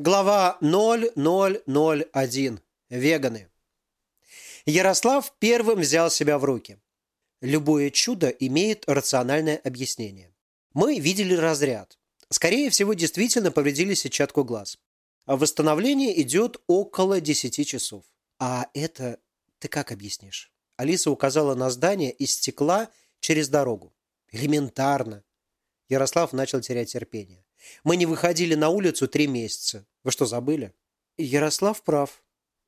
Глава 0001. Веганы. Ярослав первым взял себя в руки. Любое чудо имеет рациональное объяснение. Мы видели разряд. Скорее всего, действительно повредили сетчатку глаз. А восстановление идет около 10 часов. А это ты как объяснишь? Алиса указала на здание из стекла через дорогу. Элементарно. Ярослав начал терять терпение. Мы не выходили на улицу три месяца. Вы что, забыли? Ярослав прав.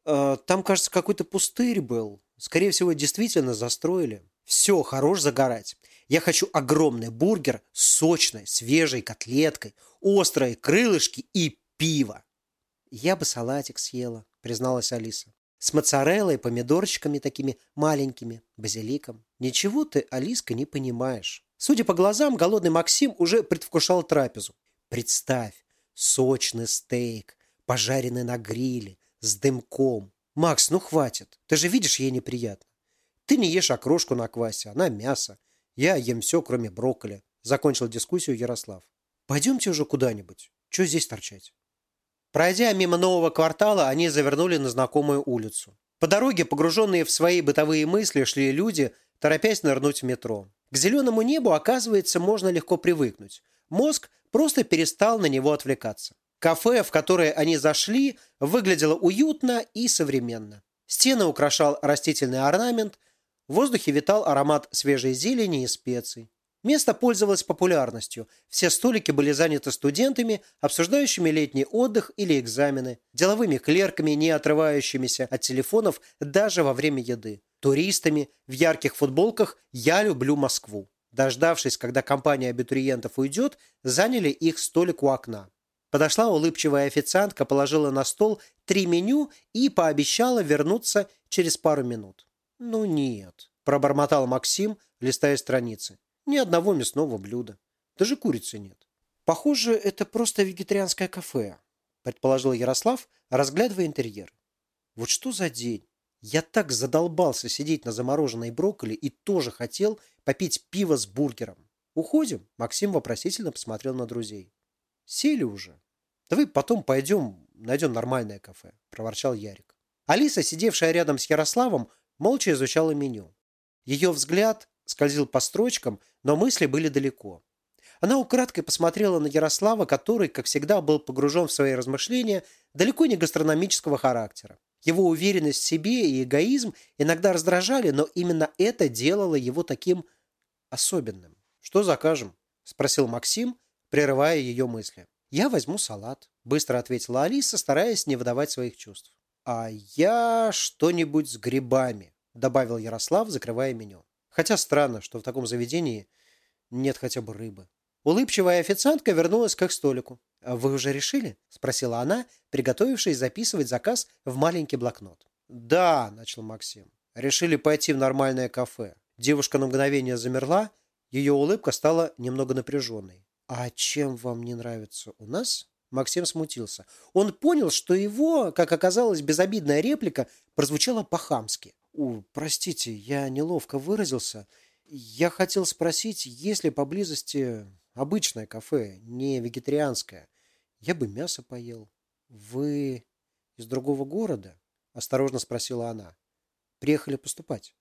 Э, там, кажется, какой-то пустырь был. Скорее всего, действительно застроили. Все, хорош загорать. Я хочу огромный бургер с сочной, свежей котлеткой, острые крылышки и пиво. Я бы салатик съела, призналась Алиса. С моцареллой, помидорчиками такими маленькими, базиликом. Ничего ты, Алиска, не понимаешь. Судя по глазам, голодный Максим уже предвкушал трапезу. Представь, сочный стейк, пожаренный на гриле, с дымком. Макс, ну хватит. Ты же видишь, ей неприятно. Ты не ешь окрошку на квасе, она мясо. Я ем все, кроме брокколи. Закончил дискуссию Ярослав. Пойдемте уже куда-нибудь. Че здесь торчать? Пройдя мимо нового квартала, они завернули на знакомую улицу. По дороге, погруженные в свои бытовые мысли, шли люди, торопясь нырнуть в метро. К зеленому небу, оказывается, можно легко привыкнуть. Мозг просто перестал на него отвлекаться. Кафе, в которое они зашли, выглядело уютно и современно. Стены украшал растительный орнамент, в воздухе витал аромат свежей зелени и специй. Место пользовалось популярностью. Все столики были заняты студентами, обсуждающими летний отдых или экзамены, деловыми клерками, не отрывающимися от телефонов даже во время еды, туристами в ярких футболках «Я люблю Москву». Дождавшись, когда компания абитуриентов уйдет, заняли их столик у окна. Подошла улыбчивая официантка, положила на стол три меню и пообещала вернуться через пару минут. «Ну нет», – пробормотал Максим, листая страницы. «Ни одного мясного блюда. Даже курицы нет». «Похоже, это просто вегетарианское кафе», – предположил Ярослав, разглядывая интерьер. «Вот что за день? Я так задолбался сидеть на замороженной брокколи и тоже хотел попить пиво с бургером. Уходим?» Максим вопросительно посмотрел на друзей. «Сели уже. Давай потом пойдем, найдем нормальное кафе», – проворчал Ярик. Алиса, сидевшая рядом с Ярославом, молча изучала меню. Ее взгляд скользил по строчкам, но мысли были далеко. Она украдкой посмотрела на Ярослава, который, как всегда, был погружен в свои размышления далеко не гастрономического характера. Его уверенность в себе и эгоизм иногда раздражали, но именно это делало его таким особенным. «Что закажем?» – спросил Максим, прерывая ее мысли. «Я возьму салат», – быстро ответила Алиса, стараясь не выдавать своих чувств. «А я что-нибудь с грибами», – добавил Ярослав, закрывая меню. Хотя странно, что в таком заведении нет хотя бы рыбы. Улыбчивая официантка вернулась к их столику. «А «Вы уже решили?» – спросила она, приготовившись записывать заказ в маленький блокнот. «Да», – начал Максим. «Решили пойти в нормальное кафе». Девушка на мгновение замерла, ее улыбка стала немного напряженной. «А чем вам не нравится у нас?» Максим смутился. Он понял, что его, как оказалось, безобидная реплика прозвучала по-хамски. «Простите, я неловко выразился. Я хотел спросить, есть ли поблизости Обычное кафе, не вегетарианское. Я бы мясо поел. Вы из другого города? Осторожно спросила она. Приехали поступать.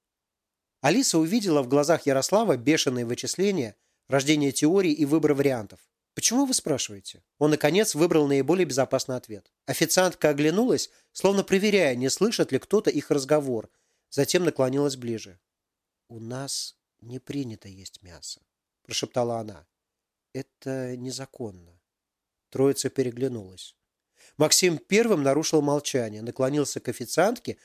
Алиса увидела в глазах Ярослава бешеные вычисления, рождение теорий и выбор вариантов. «Почему вы спрашиваете?» Он, наконец, выбрал наиболее безопасный ответ. Официантка оглянулась, словно проверяя, не слышит ли кто-то их разговор. Затем наклонилась ближе. «У нас не принято есть мясо», – прошептала она. Это незаконно. Троица переглянулась. Максим первым нарушил молчание, наклонился к официантке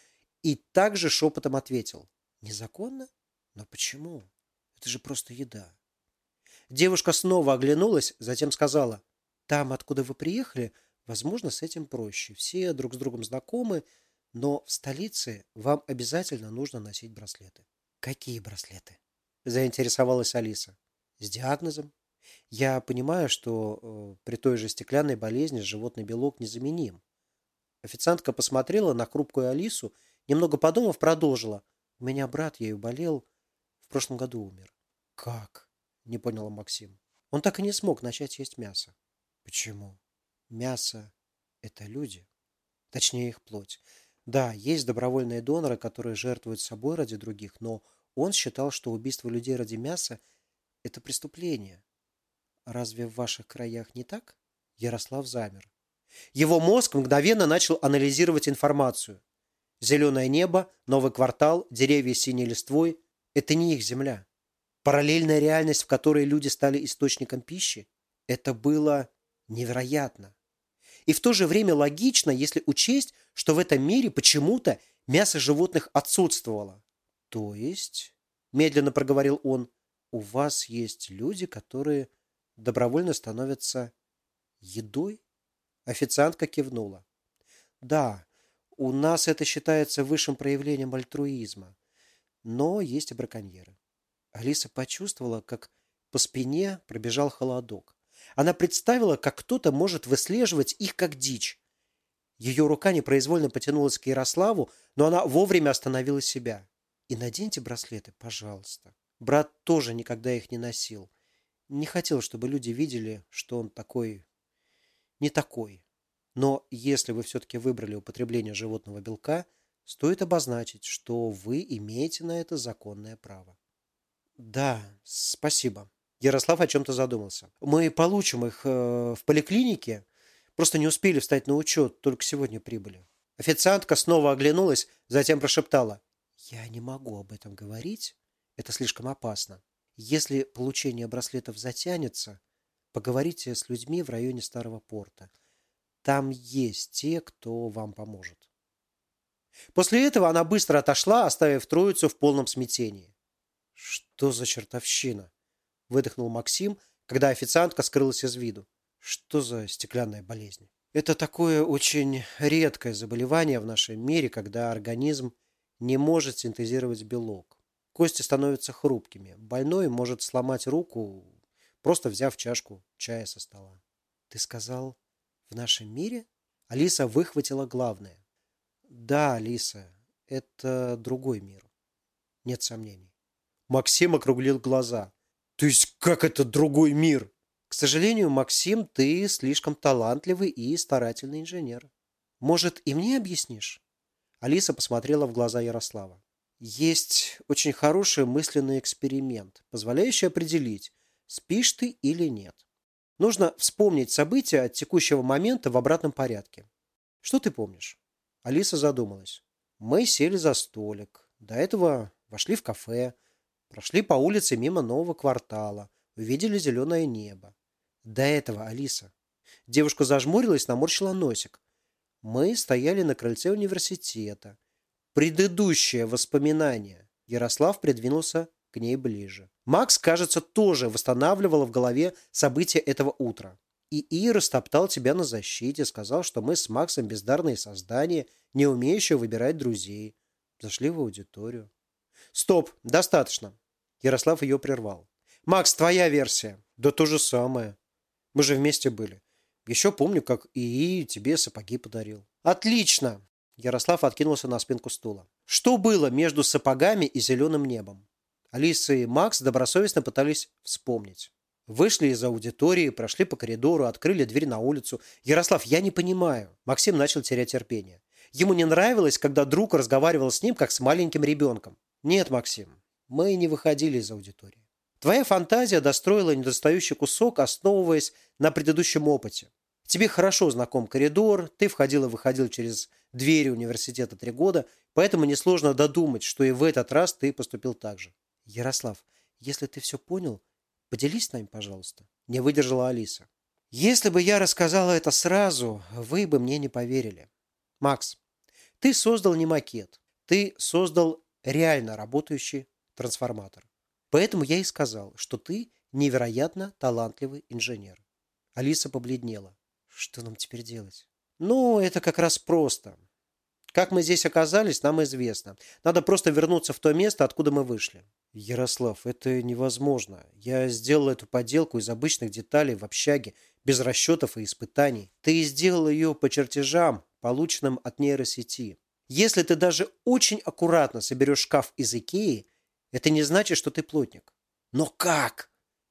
и также шепотом ответил. Незаконно? Но почему? Это же просто еда. Девушка снова оглянулась, затем сказала. Там, откуда вы приехали, возможно, с этим проще. Все друг с другом знакомы, но в столице вам обязательно нужно носить браслеты. Какие браслеты? Заинтересовалась Алиса. С диагнозом. Я понимаю, что э, при той же стеклянной болезни животный белок незаменим. Официантка посмотрела на хрупкую Алису, немного подумав, продолжила. У меня брат ею болел, в прошлом году умер. Как? Не понял Максим. Он так и не смог начать есть мясо. Почему? Мясо – Это люди. Точнее, их плоть. Да, есть добровольные доноры, которые жертвуют собой ради других, но он считал, что убийство людей ради мяса – это преступление. Разве в ваших краях не так? Ярослав замер. Его мозг мгновенно начал анализировать информацию. Зеленое небо, новый квартал, деревья с синей листвой – это не их земля. Параллельная реальность, в которой люди стали источником пищи – это было невероятно. И в то же время логично, если учесть, что в этом мире почему-то мясо животных отсутствовало. То есть, медленно проговорил он, у вас есть люди, которые добровольно становятся едой? Официантка кивнула. Да, у нас это считается высшим проявлением альтруизма. Но есть и браконьеры. Алиса почувствовала, как по спине пробежал холодок. Она представила, как кто-то может выслеживать их как дичь. Ее рука непроизвольно потянулась к Ярославу, но она вовремя остановила себя. «И наденьте браслеты, пожалуйста». Брат тоже никогда их не носил. Не хотел, чтобы люди видели, что он такой... не такой. Но если вы все-таки выбрали употребление животного белка, стоит обозначить, что вы имеете на это законное право. Да, спасибо. Ярослав о чем-то задумался. Мы получим их э, в поликлинике. Просто не успели встать на учет, только сегодня прибыли. Официантка снова оглянулась, затем прошептала. Я не могу об этом говорить. Это слишком опасно. Если получение браслетов затянется, поговорите с людьми в районе Старого порта. Там есть те, кто вам поможет. После этого она быстро отошла, оставив троицу в полном смятении. «Что за чертовщина?» – выдохнул Максим, когда официантка скрылась из виду. «Что за стеклянная болезнь?» Это такое очень редкое заболевание в нашем мире, когда организм не может синтезировать белок. Кости становятся хрупкими. Больной может сломать руку, просто взяв чашку чая со стола. Ты сказал, в нашем мире? Алиса выхватила главное. Да, Алиса, это другой мир. Нет сомнений. Максим округлил глаза. То есть как это другой мир? К сожалению, Максим, ты слишком талантливый и старательный инженер. Может, и мне объяснишь? Алиса посмотрела в глаза Ярослава. Есть очень хороший мысленный эксперимент, позволяющий определить, спишь ты или нет. Нужно вспомнить события от текущего момента в обратном порядке. Что ты помнишь? Алиса задумалась. Мы сели за столик. До этого вошли в кафе. Прошли по улице мимо нового квартала. Увидели зеленое небо. До этого, Алиса. Девушка зажмурилась, наморщила носик. Мы стояли на крыльце университета. Предыдущее воспоминание. Ярослав придвинулся к ней ближе. Макс, кажется, тоже восстанавливал в голове события этого утра. И Ира стоптал тебя на защите, сказал, что мы с Максом бездарные создания, не умеющие выбирать друзей. Зашли в аудиторию. Стоп, достаточно. Ярослав ее прервал. Макс, твоя версия. Да то же самое. Мы же вместе были. Еще помню, как ИИ тебе сапоги подарил. Отлично! Ярослав откинулся на спинку стула. Что было между сапогами и зеленым небом? Алиса и Макс добросовестно пытались вспомнить. Вышли из аудитории, прошли по коридору, открыли дверь на улицу. «Ярослав, я не понимаю». Максим начал терять терпение. Ему не нравилось, когда друг разговаривал с ним, как с маленьким ребенком. «Нет, Максим, мы не выходили из аудитории. Твоя фантазия достроила недостающий кусок, основываясь на предыдущем опыте. Тебе хорошо знаком коридор, ты входил и выходил через двери университета три года, поэтому несложно додумать, что и в этот раз ты поступил так же. Ярослав, если ты все понял, поделись с нами, пожалуйста. Не выдержала Алиса. Если бы я рассказала это сразу, вы бы мне не поверили. Макс, ты создал не макет, ты создал реально работающий трансформатор. Поэтому я и сказал, что ты невероятно талантливый инженер. Алиса побледнела. Что нам теперь делать? Ну, это как раз просто. Как мы здесь оказались, нам известно. Надо просто вернуться в то место, откуда мы вышли. Ярослав, это невозможно. Я сделал эту поделку из обычных деталей в общаге, без расчетов и испытаний. Ты сделал ее по чертежам, полученным от нейросети. Если ты даже очень аккуратно соберешь шкаф из Икеи, это не значит, что ты плотник. Но как?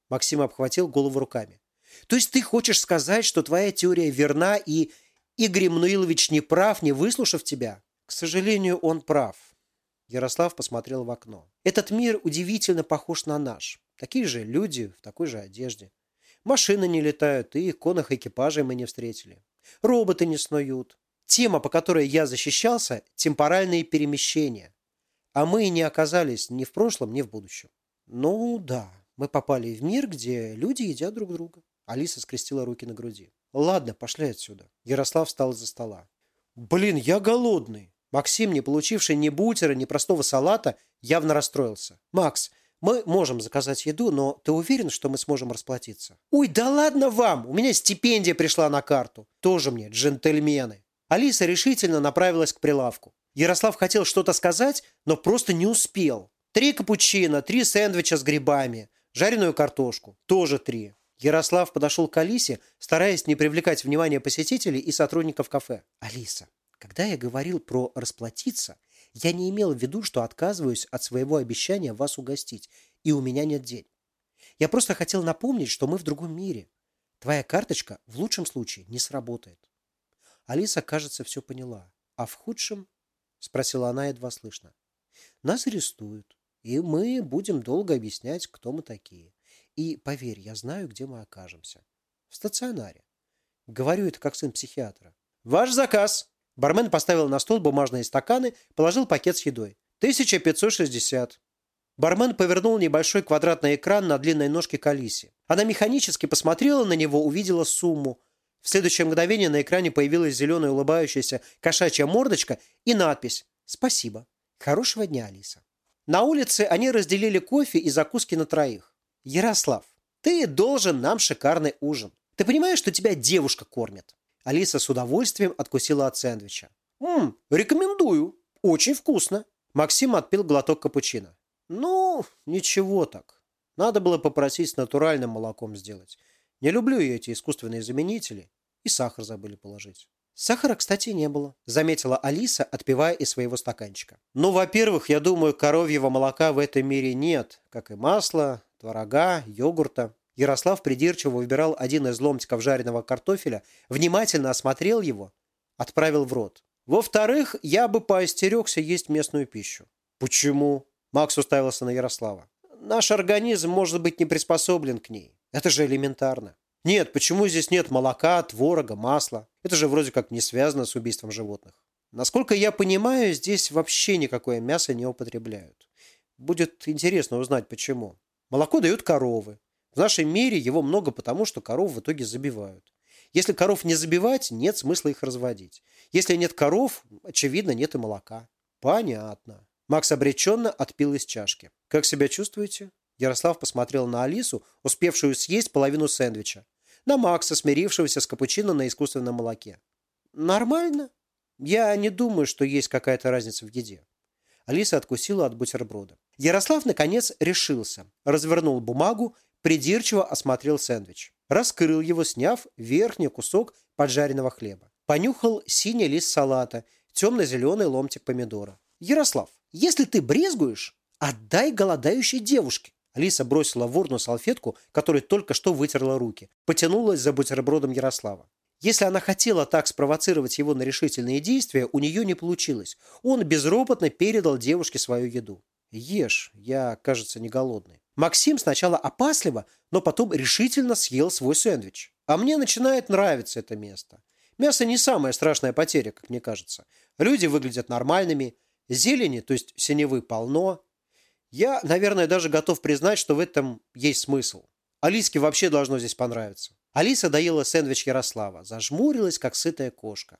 Максим обхватил голову руками. То есть ты хочешь сказать, что твоя теория верна и Игорь Мануилович не прав, не выслушав тебя. К сожалению, он прав. Ярослав посмотрел в окно. Этот мир удивительно похож на наш. Такие же люди в такой же одежде. Машины не летают, и конных экипажей мы не встретили. Роботы не снуют. Тема, по которой я защищался – темпоральные перемещения. А мы не оказались ни в прошлом, ни в будущем. Ну да, мы попали в мир, где люди едят друг друга. Алиса скрестила руки на груди. Ладно, пошли отсюда. Ярослав встал из-за стола. Блин, я голодный. Максим, не получивший ни бутера, ни простого салата, явно расстроился. Макс, мы можем заказать еду, но ты уверен, что мы сможем расплатиться? Ой, да ладно вам! У меня стипендия пришла на карту. Тоже мне, джентльмены. Алиса решительно направилась к прилавку. Ярослав хотел что-то сказать, но просто не успел. Три капучино, три сэндвича с грибами, жареную картошку. Тоже три. Ярослав подошел к Алисе, стараясь не привлекать внимание посетителей и сотрудников кафе. «Алиса, когда я говорил про расплатиться, я не имел в виду, что отказываюсь от своего обещания вас угостить, и у меня нет денег. Я просто хотел напомнить, что мы в другом мире. Твоя карточка в лучшем случае не сработает». Алиса, кажется, все поняла. «А в худшем?» – спросила она едва слышно. «Нас арестуют. И мы будем долго объяснять, кто мы такие. И поверь, я знаю, где мы окажемся. В стационаре. Говорю это как сын психиатра. Ваш заказ. Бармен поставил на стол бумажные стаканы, положил пакет с едой. 1560. Бармен повернул небольшой квадратный экран на длинной ножке к Алисе. Она механически посмотрела на него, увидела сумму. В следующее мгновение на экране появилась зеленая улыбающаяся кошачья мордочка и надпись «Спасибо. Хорошего дня, Алиса». На улице они разделили кофе и закуски на троих. «Ярослав, ты должен нам шикарный ужин. Ты понимаешь, что тебя девушка кормит?» Алиса с удовольствием откусила от сэндвича. «Ммм, рекомендую. Очень вкусно». Максим отпил глоток капучино. «Ну, ничего так. Надо было попросить с натуральным молоком сделать. Не люблю я эти искусственные заменители. И сахар забыли положить». Сахара, кстати, не было, заметила Алиса, отпивая из своего стаканчика. Ну, во-первых, я думаю, коровьего молока в этом мире нет, как и масла, творога, йогурта. Ярослав придирчиво выбирал один из ломтиков жареного картофеля, внимательно осмотрел его, отправил в рот. Во-вторых, я бы поостерегся есть местную пищу. Почему? Макс уставился на Ярослава. Наш организм может быть не приспособлен к ней. Это же элементарно. Нет, почему здесь нет молока, творога, масла? Это же вроде как не связано с убийством животных. Насколько я понимаю, здесь вообще никакое мясо не употребляют. Будет интересно узнать, почему. Молоко дают коровы. В нашем мире его много потому, что коров в итоге забивают. Если коров не забивать, нет смысла их разводить. Если нет коров, очевидно, нет и молока. Понятно. Макс обреченно отпил из чашки. Как себя чувствуете? Ярослав посмотрел на Алису, успевшую съесть половину сэндвича на Макса, смирившегося с капучино на искусственном молоке. «Нормально. Я не думаю, что есть какая-то разница в еде». Алиса откусила от бутерброда. Ярослав, наконец, решился. Развернул бумагу, придирчиво осмотрел сэндвич. Раскрыл его, сняв верхний кусок поджаренного хлеба. Понюхал синий лист салата, темно-зеленый ломтик помидора. «Ярослав, если ты брезгуешь, отдай голодающей девушке. Алиса бросила в урну салфетку, которой только что вытерла руки. Потянулась за бутербродом Ярослава. Если она хотела так спровоцировать его на решительные действия, у нее не получилось. Он безропотно передал девушке свою еду. «Ешь, я, кажется, не голодный». Максим сначала опасливо, но потом решительно съел свой сэндвич. А мне начинает нравиться это место. Мясо не самая страшная потеря, как мне кажется. Люди выглядят нормальными, зелени, то есть синевы, полно, я, наверное, даже готов признать, что в этом есть смысл. Алиске вообще должно здесь понравиться. Алиса доела сэндвич Ярослава, зажмурилась, как сытая кошка.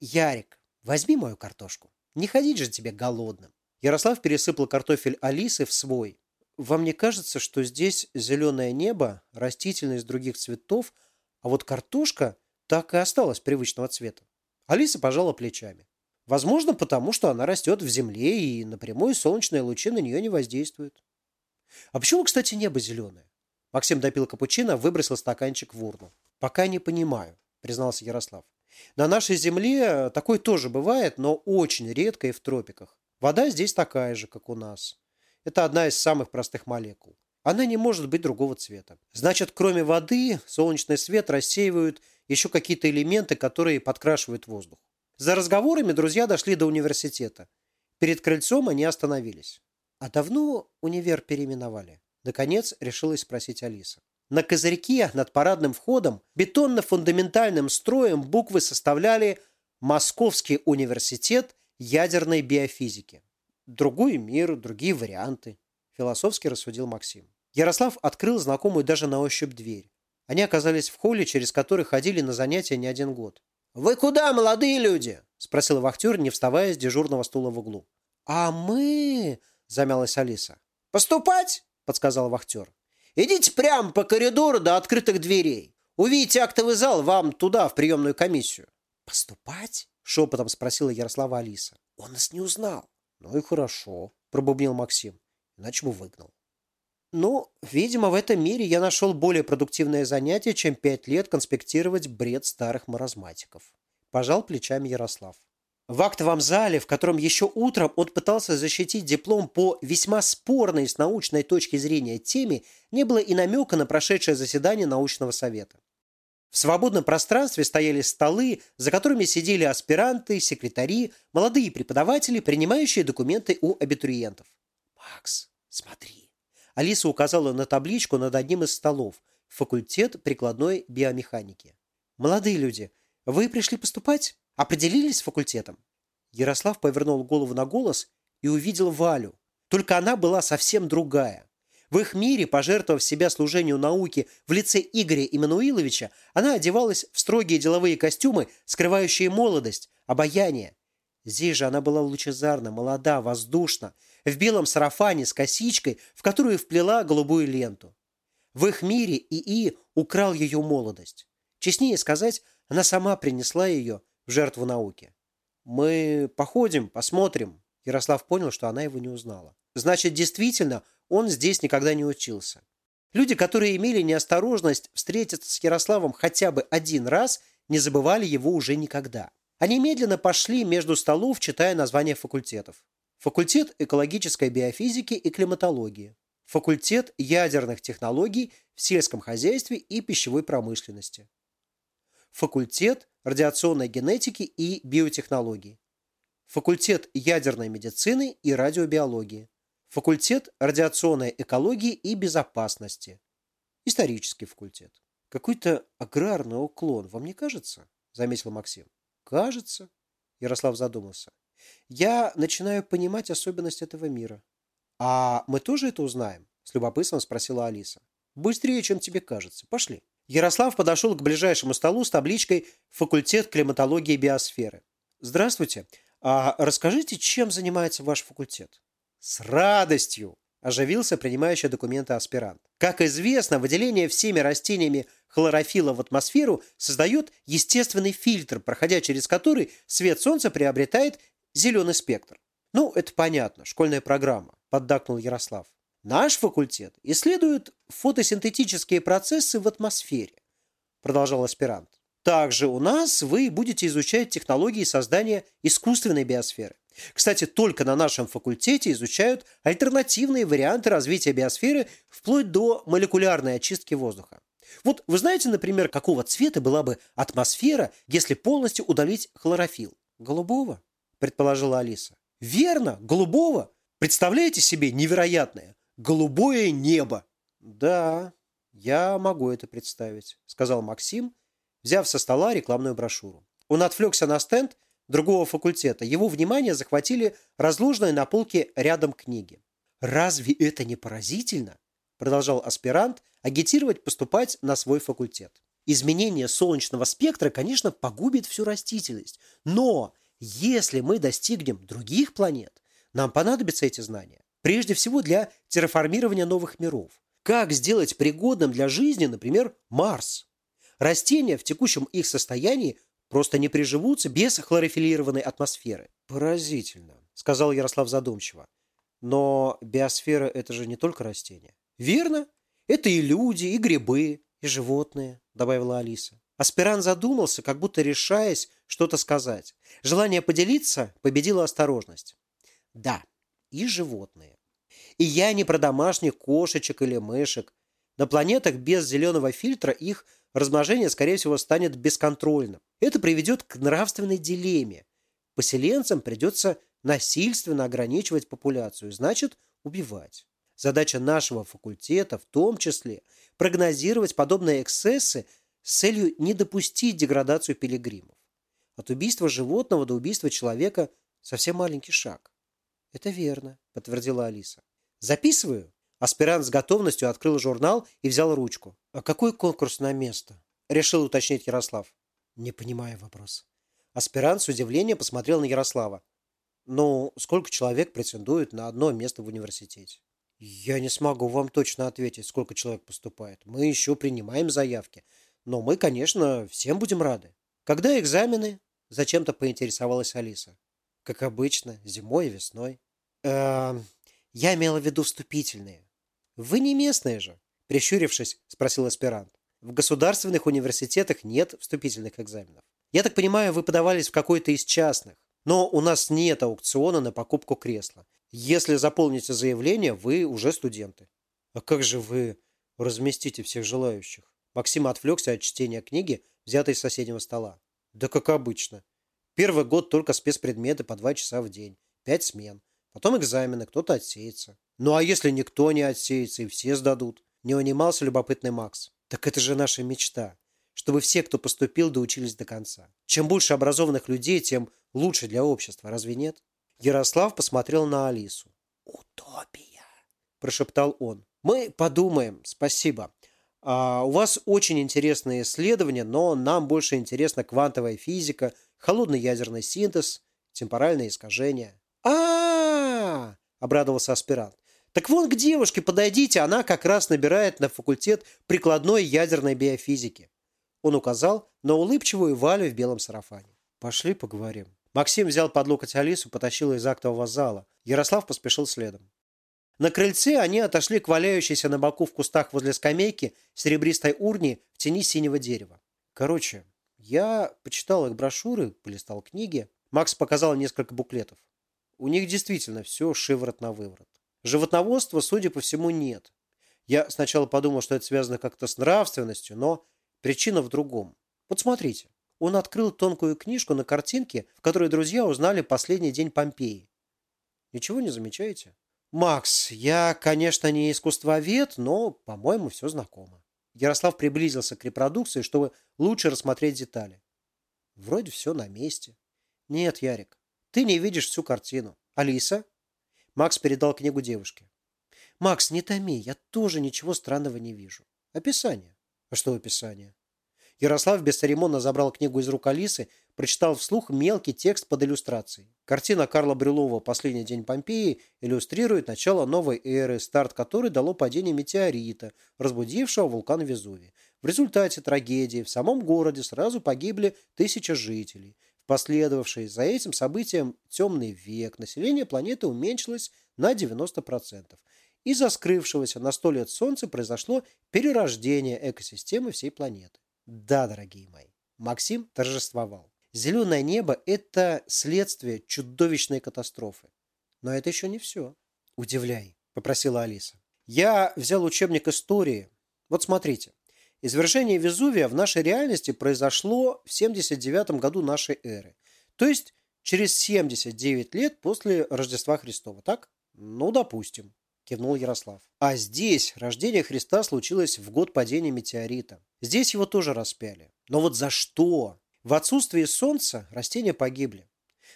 «Ярик, возьми мою картошку. Не ходить же тебе голодным». Ярослав пересыпал картофель Алисы в свой. «Вам не кажется, что здесь зеленое небо, растительность других цветов, а вот картошка так и осталась привычного цвета?» Алиса пожала плечами. Возможно, потому что она растет в земле, и напрямую солнечные лучи на нее не воздействуют. А почему, кстати, небо зеленое? Максим допил капучино, выбросил стаканчик в урну. Пока не понимаю, признался Ярослав. На нашей земле такое тоже бывает, но очень редко и в тропиках. Вода здесь такая же, как у нас. Это одна из самых простых молекул. Она не может быть другого цвета. Значит, кроме воды, солнечный свет рассеивают еще какие-то элементы, которые подкрашивают воздух. За разговорами друзья дошли до университета. Перед крыльцом они остановились. «А давно универ переименовали?» Наконец решилась спросить Алиса. На козырьке над парадным входом бетонно-фундаментальным строем буквы составляли «Московский университет ядерной биофизики». Другой мир, другие варианты, философски рассудил Максим. Ярослав открыл знакомую даже на ощупь дверь. Они оказались в холле, через который ходили на занятия не один год. «Вы куда, молодые люди?» – спросил вахтер, не вставая с дежурного стула в углу. «А мы...» – замялась Алиса. «Поступать?» – подсказал вахтер. «Идите прямо по коридору до открытых дверей. Увидите актовый зал, вам туда, в приемную комиссию». «Поступать?» – шепотом спросила Ярослава Алиса. «Он нас не узнал». «Ну и хорошо», – пробубнил Максим. «Иначе бы выгнал». Ну, видимо, в этом мире я нашел более продуктивное занятие, чем пять лет конспектировать бред старых маразматиков. Пожал плечами Ярослав. В актовом зале, в котором еще утром он пытался защитить диплом по весьма спорной с научной точки зрения теме, не было и намека на прошедшее заседание научного совета. В свободном пространстве стояли столы, за которыми сидели аспиранты, секретари, молодые преподаватели, принимающие документы у абитуриентов. «Макс, смотри», Алиса указала на табличку над одним из столов «Факультет прикладной биомеханики». «Молодые люди, вы пришли поступать? Определились с факультетом?» Ярослав повернул голову на голос и увидел Валю. Только она была совсем другая. В их мире, пожертвовав себя служению науки в лице Игоря Иммануиловича, она одевалась в строгие деловые костюмы, скрывающие молодость, обаяние. Здесь же она была лучезарна, молода, воздушна, в белом сарафане с косичкой, в которую вплела голубую ленту. В их мире ИИ украл ее молодость. Честнее сказать, она сама принесла ее в жертву науки. «Мы походим, посмотрим». Ярослав понял, что она его не узнала. Значит, действительно, он здесь никогда не учился. Люди, которые имели неосторожность встретиться с Ярославом хотя бы один раз, не забывали его уже никогда. Они медленно пошли между столов, читая названия факультетов. Факультет экологической биофизики и климатологии. Факультет ядерных технологий в сельском хозяйстве и пищевой промышленности. Факультет радиационной генетики и биотехнологии. Факультет ядерной медицины и радиобиологии. Факультет радиационной экологии и безопасности. Исторический факультет. Какой-то аграрный уклон, вам не кажется? Заметил Максим. Кажется. Ярослав задумался я начинаю понимать особенность этого мира. А мы тоже это узнаем? С любопытством спросила Алиса. Быстрее, чем тебе кажется. Пошли. Ярослав подошел к ближайшему столу с табличкой «Факультет климатологии и биосферы». Здравствуйте. А расскажите, чем занимается ваш факультет? С радостью, оживился принимающий документы аспирант. Как известно, выделение всеми растениями хлорофила в атмосферу создает естественный фильтр, проходя через который свет солнца приобретает Зеленый спектр. Ну, это понятно, школьная программа, поддакнул Ярослав. Наш факультет исследует фотосинтетические процессы в атмосфере, продолжал аспирант. Также у нас вы будете изучать технологии создания искусственной биосферы. Кстати, только на нашем факультете изучают альтернативные варианты развития биосферы вплоть до молекулярной очистки воздуха. Вот вы знаете, например, какого цвета была бы атмосфера, если полностью удалить хлорофилл? Голубого предположила Алиса. Верно, голубого. Представляете себе невероятное? Голубое небо. Да, я могу это представить, сказал Максим, взяв со стола рекламную брошюру. Он отвлекся на стенд другого факультета. Его внимание захватили разложенные на полке рядом книги. «Разве это не поразительно?» продолжал аспирант агитировать поступать на свой факультет. Изменение солнечного спектра, конечно, погубит всю растительность, но если мы достигнем других планет, нам понадобятся эти знания. Прежде всего для терраформирования новых миров. Как сделать пригодным для жизни, например, Марс? Растения в текущем их состоянии просто не приживутся без хлорофилированной атмосферы. Поразительно, сказал Ярослав задумчиво. Но биосфера – это же не только растения. Верно. Это и люди, и грибы, и животные, добавила Алиса. Аспирант задумался, как будто решаясь что-то сказать. Желание поделиться победило осторожность. Да, и животные. И я не про домашних кошечек или мышек. На планетах без зеленого фильтра их размножение, скорее всего, станет бесконтрольным. Это приведет к нравственной дилемме. Поселенцам придется насильственно ограничивать популяцию, значит, убивать. Задача нашего факультета в том числе прогнозировать подобные эксцессы с целью не допустить деградацию пилигримов. От убийства животного до убийства человека совсем маленький шаг. «Это верно», – подтвердила Алиса. «Записываю?» Аспирант с готовностью открыл журнал и взял ручку. «А какой конкурс на место?» – решил уточнить Ярослав. «Не понимаю вопрос». Аспирант с удивлением посмотрел на Ярослава. «Ну, сколько человек претендует на одно место в университете?» «Я не смогу вам точно ответить, сколько человек поступает. Мы еще принимаем заявки. Но мы, конечно, всем будем рады». «Когда экзамены?» – зачем-то поинтересовалась Алиса. «Как обычно, зимой и весной». «Эм, я имела в виду вступительные». «Вы не местные же?» – прищурившись, спросил аспирант. «В государственных университетах нет вступительных экзаменов. Я так понимаю, вы подавались в какой-то из частных. Но у нас нет аукциона на покупку кресла. Если заполните заявление, вы уже студенты». «А как же вы разместите всех желающих?» Максим отвлекся от чтения книги, взятой с соседнего стола. «Да как обычно. Первый год только спецпредметы по два часа в день. Пять смен. Потом экзамены, кто-то отсеется. Ну а если никто не отсеется и все сдадут? Не унимался любопытный Макс. Так это же наша мечта. Чтобы все, кто поступил, доучились до конца. Чем больше образованных людей, тем лучше для общества, разве нет? Ярослав посмотрел на Алису. «Утопия!» – прошептал он. «Мы подумаем, спасибо. А, у вас очень интересные исследования, но нам больше интересна квантовая физика, холодный ядерный синтез, темпоральные искажения». А-а-а! обрадовался аспирант. Так вон к девушке подойдите, она как раз набирает на факультет прикладной ядерной биофизики. Он указал на улыбчивую Валю в белом сарафане. Пошли поговорим. Максим взял под локоть Алису, потащил из актового зала. Ярослав поспешил следом. На крыльце они отошли к валяющейся на боку в кустах возле скамейки серебристой урни в тени синего дерева. Короче, я почитал их брошюры, полистал книги. Макс показал несколько буклетов. У них действительно все шиворот на выворот. Животноводства, судя по всему, нет. Я сначала подумал, что это связано как-то с нравственностью, но причина в другом. Вот смотрите. Он открыл тонкую книжку на картинке, в которой друзья узнали последний день Помпеи. Ничего не замечаете? Макс, я, конечно, не искусствовед, но, по-моему, все знакомо. Ярослав приблизился к репродукции, чтобы лучше рассмотреть детали. Вроде все на месте. Нет, Ярик, ты не видишь всю картину. Алиса? Макс передал книгу девушке. Макс, не томи, я тоже ничего странного не вижу. Описание. А что описание? Ярослав бесцеремонно забрал книгу из рук Алисы, прочитал вслух мелкий текст под иллюстрацией. Картина Карла Брюлова «Последний день Помпеи» иллюстрирует начало новой эры, старт которой дало падение метеорита, разбудившего вулкан Везувий. В результате трагедии в самом городе сразу погибли тысячи жителей. В последовавший за этим событием темный век население планеты уменьшилось на 90%. Из-за скрывшегося на сто лет Солнца произошло перерождение экосистемы всей планеты. Да, дорогие мои, Максим торжествовал. Зеленое небо – это следствие чудовищной катастрофы. Но это еще не все. Удивляй, попросила Алиса. Я взял учебник истории. Вот смотрите. Извержение Везувия в нашей реальности произошло в 79 году нашей эры. То есть через 79 лет после Рождества Христова, так? Ну, допустим кивнул Ярослав. А здесь рождение Христа случилось в год падения метеорита. Здесь его тоже распяли. Но вот за что? В отсутствие солнца растения погибли.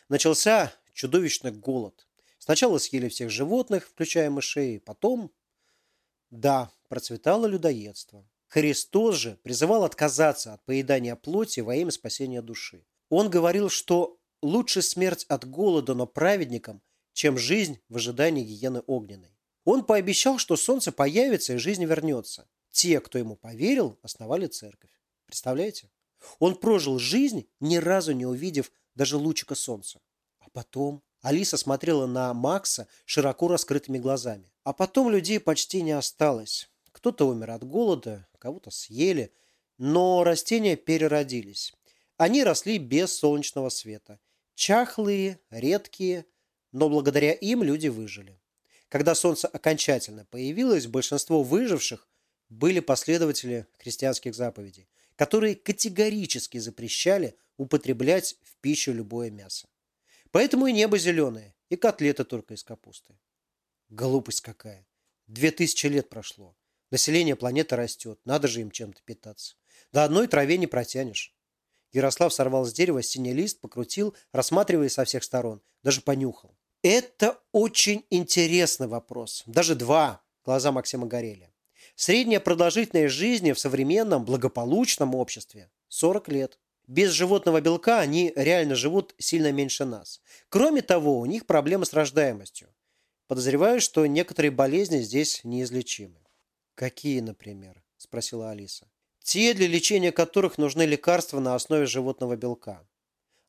Начался чудовищный голод. Сначала съели всех животных, включая мышей, потом... Да, процветало людоедство. Христос же призывал отказаться от поедания плоти во имя спасения души. Он говорил, что лучше смерть от голода, но праведникам, чем жизнь в ожидании гиены огненной. Он пообещал, что солнце появится и жизнь вернется. Те, кто ему поверил, основали церковь. Представляете? Он прожил жизнь, ни разу не увидев даже лучика солнца. А потом Алиса смотрела на Макса широко раскрытыми глазами. А потом людей почти не осталось. Кто-то умер от голода, кого-то съели, но растения переродились. Они росли без солнечного света. Чахлые, редкие, но благодаря им люди выжили. Когда солнце окончательно появилось, большинство выживших были последователи христианских заповедей. которые категорически запрещали употреблять в пищу любое мясо. Поэтому и небо зеленое, и котлеты только из капусты. Глупость какая. Две тысячи лет прошло. Население планеты растет, надо же им чем-то питаться. До одной траве не протянешь. Ярослав сорвал с дерева синий лист, покрутил, рассматривая со всех сторон, даже понюхал. Это очень интересный вопрос. Даже два. Глаза Максима горели. Средняя продолжительность жизни в современном благополучном обществе – 40 лет. Без животного белка они реально живут сильно меньше нас. Кроме того, у них проблемы с рождаемостью. Подозреваю, что некоторые болезни здесь неизлечимы. «Какие, например?» – спросила Алиса. «Те, для лечения которых нужны лекарства на основе животного белка.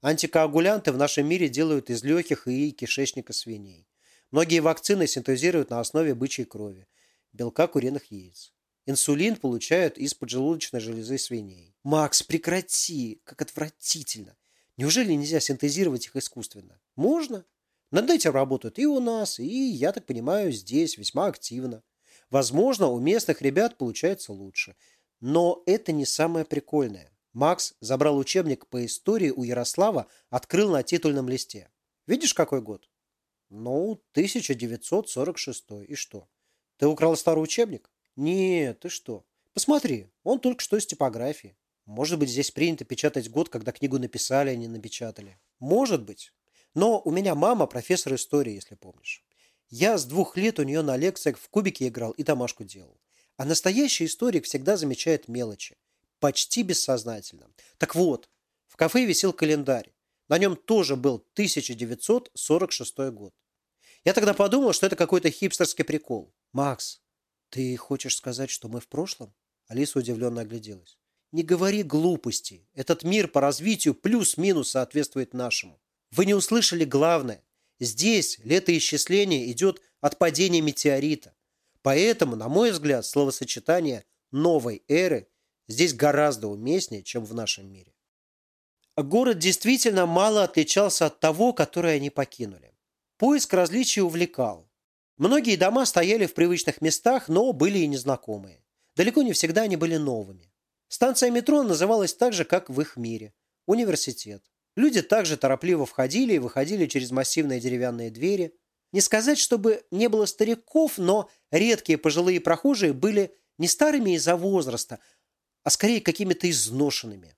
Антикоагулянты в нашем мире делают из легких и кишечника свиней. Многие вакцины синтезируют на основе бычьей крови, белка куриных яиц. Инсулин получают из поджелудочной железы свиней. Макс, прекрати! Как отвратительно! Неужели нельзя синтезировать их искусственно? Можно. Над этим работают и у нас, и, я так понимаю, здесь весьма активно. Возможно, у местных ребят получается лучше. Но это не самое прикольное. Макс забрал учебник по истории у Ярослава, открыл на титульном листе. Видишь, какой год? Ну, 1946. И что? Ты украл старый учебник? Нет, ты что? Посмотри, он только что из типографии. Может быть, здесь принято печатать год, когда книгу написали, а не напечатали. Может быть. Но у меня мама профессор истории, если помнишь. Я с двух лет у нее на лекциях в кубике играл и домашку делал. А настоящий историк всегда замечает мелочи. Почти бессознательно. Так вот, в кафе висел календарь. На нем тоже был 1946 год. Я тогда подумал, что это какой-то хипстерский прикол. Макс, ты хочешь сказать, что мы в прошлом? Алиса удивленно огляделась. Не говори глупости. Этот мир по развитию плюс-минус соответствует нашему. Вы не услышали главное. Здесь летоисчисление идет от падения метеорита. Поэтому, на мой взгляд, словосочетание «новой эры» здесь гораздо уместнее, чем в нашем мире. Город действительно мало отличался от того, который они покинули. Поиск различий увлекал. Многие дома стояли в привычных местах, но были и незнакомые. Далеко не всегда они были новыми. Станция метро называлась так же, как в их мире – университет. Люди также торопливо входили и выходили через массивные деревянные двери. Не сказать, чтобы не было стариков, но редкие пожилые прохожие были не старыми из-за возраста, а скорее какими-то изношенными.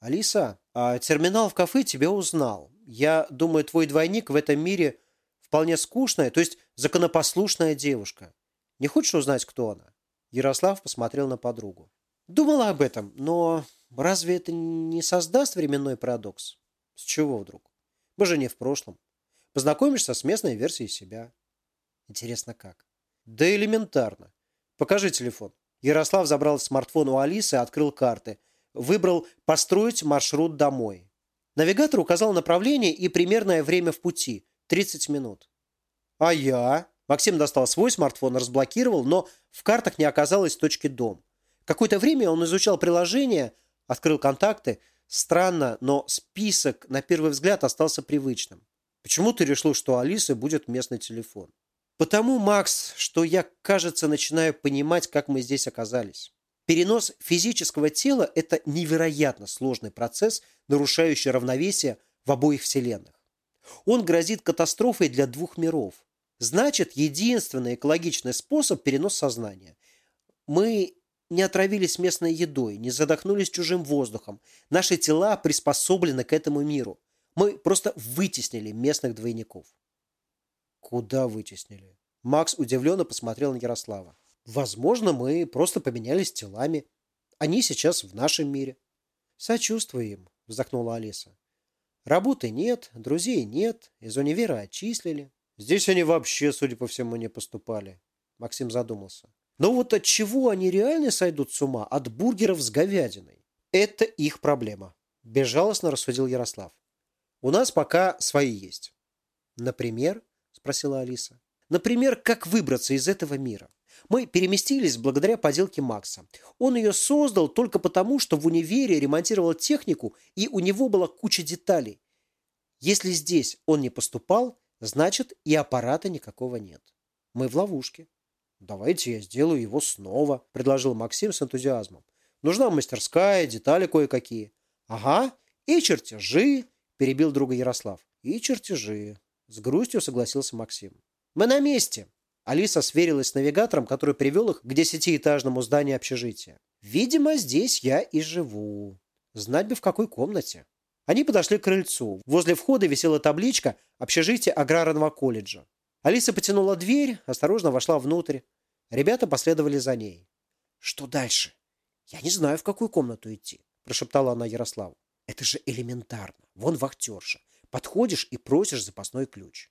«Алиса, а терминал в кафе тебя узнал. Я думаю, твой двойник в этом мире вполне скучная, то есть законопослушная девушка. Не хочешь узнать, кто она?» Ярослав посмотрел на подругу. «Думала об этом, но разве это не создаст временной парадокс?» С чего вдруг? Мы же не в прошлом. Познакомишься с местной версией себя. Интересно, как? Да элементарно. Покажи телефон. Ярослав забрал смартфон у Алисы, открыл карты. Выбрал «Построить маршрут домой». Навигатор указал направление и примерное время в пути – 30 минут. А я? Максим достал свой смартфон, разблокировал, но в картах не оказалось точки «Дом». Какое-то время он изучал приложение, открыл контакты – Странно, но список на первый взгляд остался привычным. Почему ты решил, что Алисы будет местный телефон? Потому, Макс, что я, кажется, начинаю понимать, как мы здесь оказались. Перенос физического тела – это невероятно сложный процесс, нарушающий равновесие в обоих вселенных. Он грозит катастрофой для двух миров. Значит, единственный экологичный способ – перенос сознания. Мы не отравились местной едой, не задохнулись чужим воздухом. Наши тела приспособлены к этому миру. Мы просто вытеснили местных двойников. Куда вытеснили? Макс удивленно посмотрел на Ярослава. Возможно, мы просто поменялись телами. Они сейчас в нашем мире. Сочувствуем, вздохнула Алиса. Работы нет, друзей нет, из универа отчислили. Здесь они вообще, судя по всему, не поступали. Максим задумался. Но вот от чего они реально сойдут с ума? От бургеров с говядиной. Это их проблема. Безжалостно рассудил Ярослав. У нас пока свои есть. Например? Спросила Алиса. Например, как выбраться из этого мира? Мы переместились благодаря поделке Макса. Он ее создал только потому, что в универе ремонтировал технику, и у него была куча деталей. Если здесь он не поступал, значит и аппарата никакого нет. Мы в ловушке. «Давайте я сделаю его снова», – предложил Максим с энтузиазмом. Нужна мастерская, детали кое-какие. Ага, и чертежи, перебил друга Ярослав. И чертежи. С грустью согласился Максим. Мы на месте. Алиса сверилась с навигатором, который привел их к десятиэтажному зданию общежития. Видимо, здесь я и живу. Знать бы в какой комнате. Они подошли к крыльцу. Возле входа висела табличка «Общежитие аграрного колледжа». Алиса потянула дверь, осторожно вошла внутрь. Ребята последовали за ней. «Что дальше?» «Я не знаю, в какую комнату идти», – прошептала она Ярославу. «Это же элементарно. Вон вахтерша. Подходишь и просишь запасной ключ».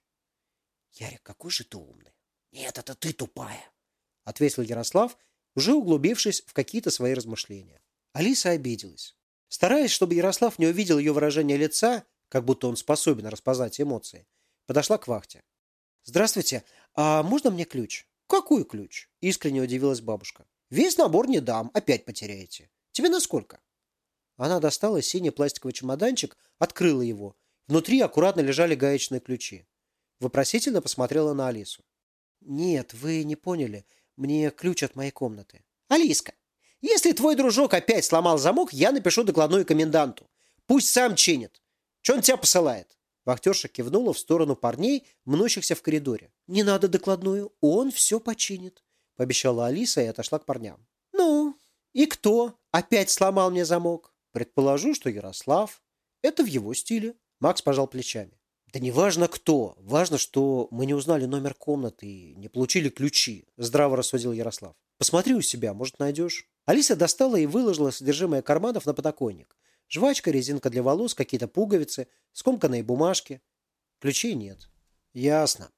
«Ярик, какой же ты умный!» «Нет, это ты тупая!» – ответил Ярослав, уже углубившись в какие-то свои размышления. Алиса обиделась. Стараясь, чтобы Ярослав не увидел ее выражение лица, как будто он способен распознать эмоции, подошла к вахте. «Здравствуйте, а можно мне ключ?» «Какой ключ?» – искренне удивилась бабушка. «Весь набор не дам, опять потеряете. Тебе на сколько?» Она достала синий пластиковый чемоданчик, открыла его. Внутри аккуратно лежали гаечные ключи. Вопросительно посмотрела на Алису. «Нет, вы не поняли. Мне ключ от моей комнаты». «Алиска, если твой дружок опять сломал замок, я напишу докладную коменданту. Пусть сам чинит. Че он тебя посылает?» Вахтерша кивнула в сторону парней, мнущихся в коридоре. «Не надо докладную, он все починит», – пообещала Алиса и отошла к парням. «Ну, и кто опять сломал мне замок?» «Предположу, что Ярослав. Это в его стиле». Макс пожал плечами. «Да не важно кто. Важно, что мы не узнали номер комнаты и не получили ключи», – здраво рассудил Ярослав. «Посмотри у себя, может, найдешь». Алиса достала и выложила содержимое карманов на подоконник. Жвачка, резинка для волос, какие-то пуговицы, скомканные бумажки. Ключей нет. Ясно.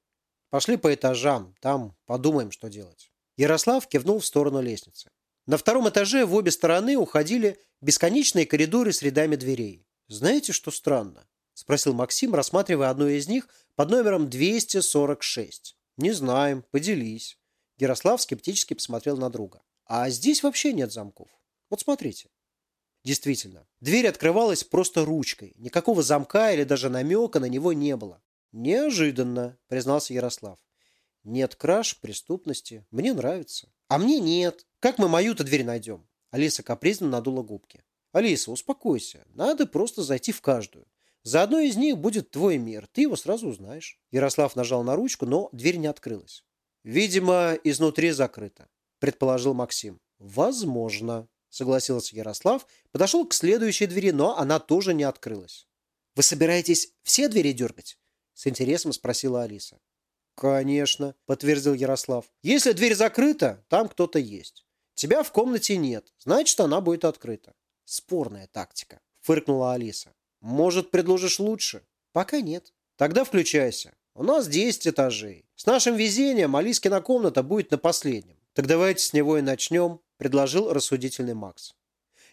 Пошли по этажам, там подумаем, что делать. Ярослав кивнул в сторону лестницы. На втором этаже в обе стороны уходили бесконечные коридоры с рядами дверей. «Знаете, что странно?» – спросил Максим, рассматривая одну из них под номером 246. «Не знаем, поделись». Ярослав скептически посмотрел на друга. А здесь вообще нет замков. Вот смотрите. Действительно, дверь открывалась просто ручкой. Никакого замка или даже намека на него не было. Неожиданно, признался Ярослав. Нет краж, преступности. Мне нравится. А мне нет. Как мы мою-то дверь найдем? Алиса капризно надула губки. Алиса, успокойся. Надо просто зайти в каждую. За одной из них будет твой мир. Ты его сразу узнаешь. Ярослав нажал на ручку, но дверь не открылась. Видимо, изнутри закрыта предположил Максим. Возможно, согласился Ярослав, подошел к следующей двери, но она тоже не открылась. Вы собираетесь все двери дергать? С интересом спросила Алиса. Конечно, подтвердил Ярослав. Если дверь закрыта, там кто-то есть. Тебя в комнате нет, значит, она будет открыта. Спорная тактика, фыркнула Алиса. Может, предложишь лучше? Пока нет. Тогда включайся. У нас 10 этажей. С нашим везением Алискина комната будет на последнем. «Так давайте с него и начнем», – предложил рассудительный Макс.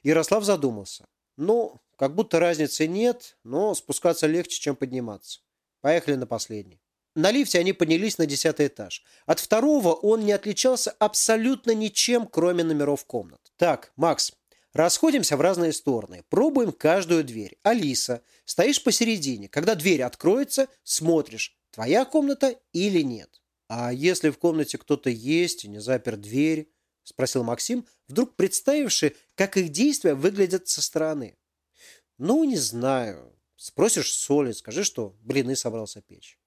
Ярослав задумался. «Ну, как будто разницы нет, но спускаться легче, чем подниматься. Поехали на последний». На лифте они поднялись на десятый этаж. От второго он не отличался абсолютно ничем, кроме номеров комнат. «Так, Макс, расходимся в разные стороны. Пробуем каждую дверь. Алиса, стоишь посередине. Когда дверь откроется, смотришь, твоя комната или нет. «А если в комнате кто-то есть и не запер дверь?» – спросил Максим, вдруг представивший, как их действия выглядят со стороны. «Ну, не знаю. Спросишь соли, скажи, что блины собрался печь».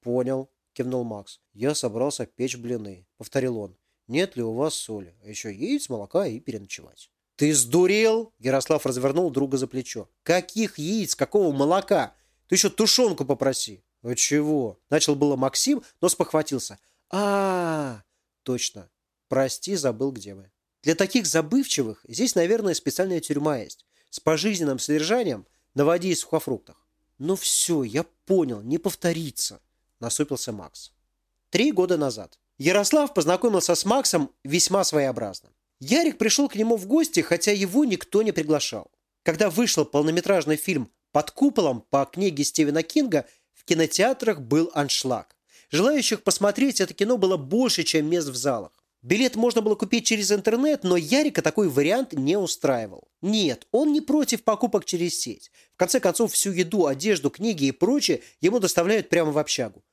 «Понял», – кивнул Макс. «Я собрался печь блины», – повторил он. «Нет ли у вас соли? А еще яиц, молока и переночевать». «Ты сдурел?» – Ярослав развернул друга за плечо. «Каких яиц? Какого молока? Ты еще тушенку попроси». «А чего?» – начал было Максим, но спохватился. а, -а, -а Точно. Прости, забыл, где мы. Для таких забывчивых здесь, наверное, специальная тюрьма есть. С пожизненным содержанием на воде и сухофруктах. Ну все, я понял, не повторится, насупился Макс. Три года назад. Ярослав познакомился с Максом весьма своеобразно. Ярик пришел к нему в гости, хотя его никто не приглашал. Когда вышел полнометражный фильм «Под куполом» по книге Стивена Кинга, кинотеатрах был аншлаг. Желающих посмотреть это кино было больше, чем мест в залах. Билет можно было купить через интернет, но Ярика такой вариант не устраивал. Нет, он не против покупок через сеть. В конце концов, всю еду, одежду, книги и прочее ему доставляют прямо в общагу.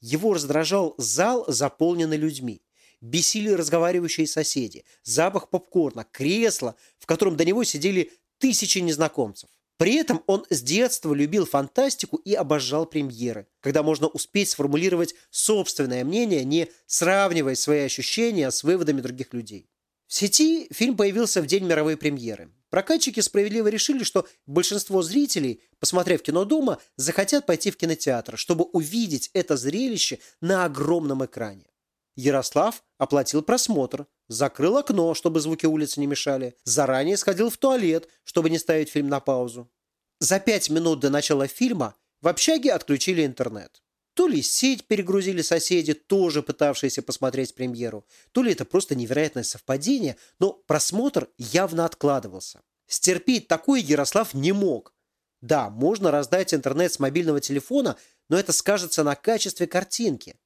Его раздражал зал, заполненный людьми. бесили разговаривающие соседи, запах попкорна, кресло, в котором до него сидели тысячи незнакомцев. При этом он с детства любил фантастику и обожал премьеры, когда можно успеть сформулировать собственное мнение, не сравнивая свои ощущения с выводами других людей. В сети фильм появился в день мировой премьеры. Прокатчики справедливо решили, что большинство зрителей, посмотрев кино дома, захотят пойти в кинотеатр, чтобы увидеть это зрелище на огромном экране. Ярослав оплатил просмотр, закрыл окно, чтобы звуки улицы не мешали, заранее сходил в туалет, чтобы не ставить фильм на паузу. За пять минут до начала фильма в общаге отключили интернет. То ли сеть перегрузили соседи, тоже пытавшиеся посмотреть премьеру, то ли это просто невероятное совпадение, но просмотр явно откладывался. Стерпеть такое Ярослав не мог. Да, можно раздать интернет с мобильного телефона, но это скажется на качестве картинки.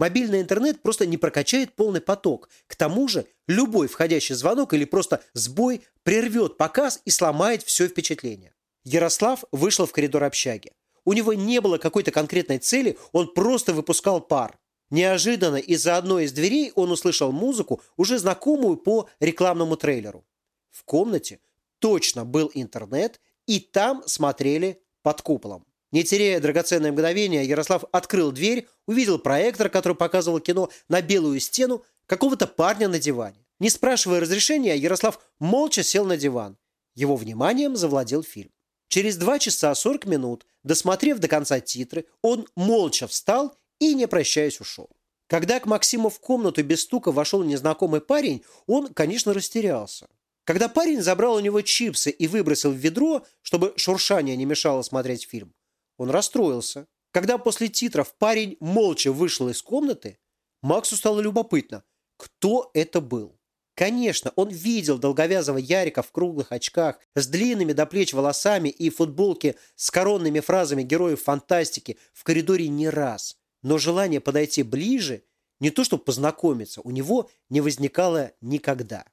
Мобильный интернет просто не прокачает полный поток. К тому же любой входящий звонок или просто сбой прервет показ и сломает все впечатление. Ярослав вышел в коридор общаги. У него не было какой-то конкретной цели, он просто выпускал пар. Неожиданно из-за одной из дверей он услышал музыку, уже знакомую по рекламному трейлеру. В комнате точно был интернет, и там смотрели под куполом. Не теряя драгоценное мгновение, Ярослав открыл дверь, увидел проектор, который показывал кино, на белую стену, какого-то парня на диване. Не спрашивая разрешения, Ярослав молча сел на диван. Его вниманием завладел фильм. Через 2 часа 40 минут, досмотрев до конца титры, он молча встал и, не прощаясь, ушел. Когда к Максиму в комнату без стука вошел незнакомый парень, он, конечно, растерялся. Когда парень забрал у него чипсы и выбросил в ведро, чтобы шуршание не мешало смотреть фильм, он расстроился. Когда после титров парень молча вышел из комнаты, Максу стало любопытно, кто это был. Конечно, он видел долговязого Ярика в круглых очках, с длинными до плеч волосами и футболке с коронными фразами героев фантастики в коридоре не раз. Но желание подойти ближе, не то чтобы познакомиться, у него не возникало никогда.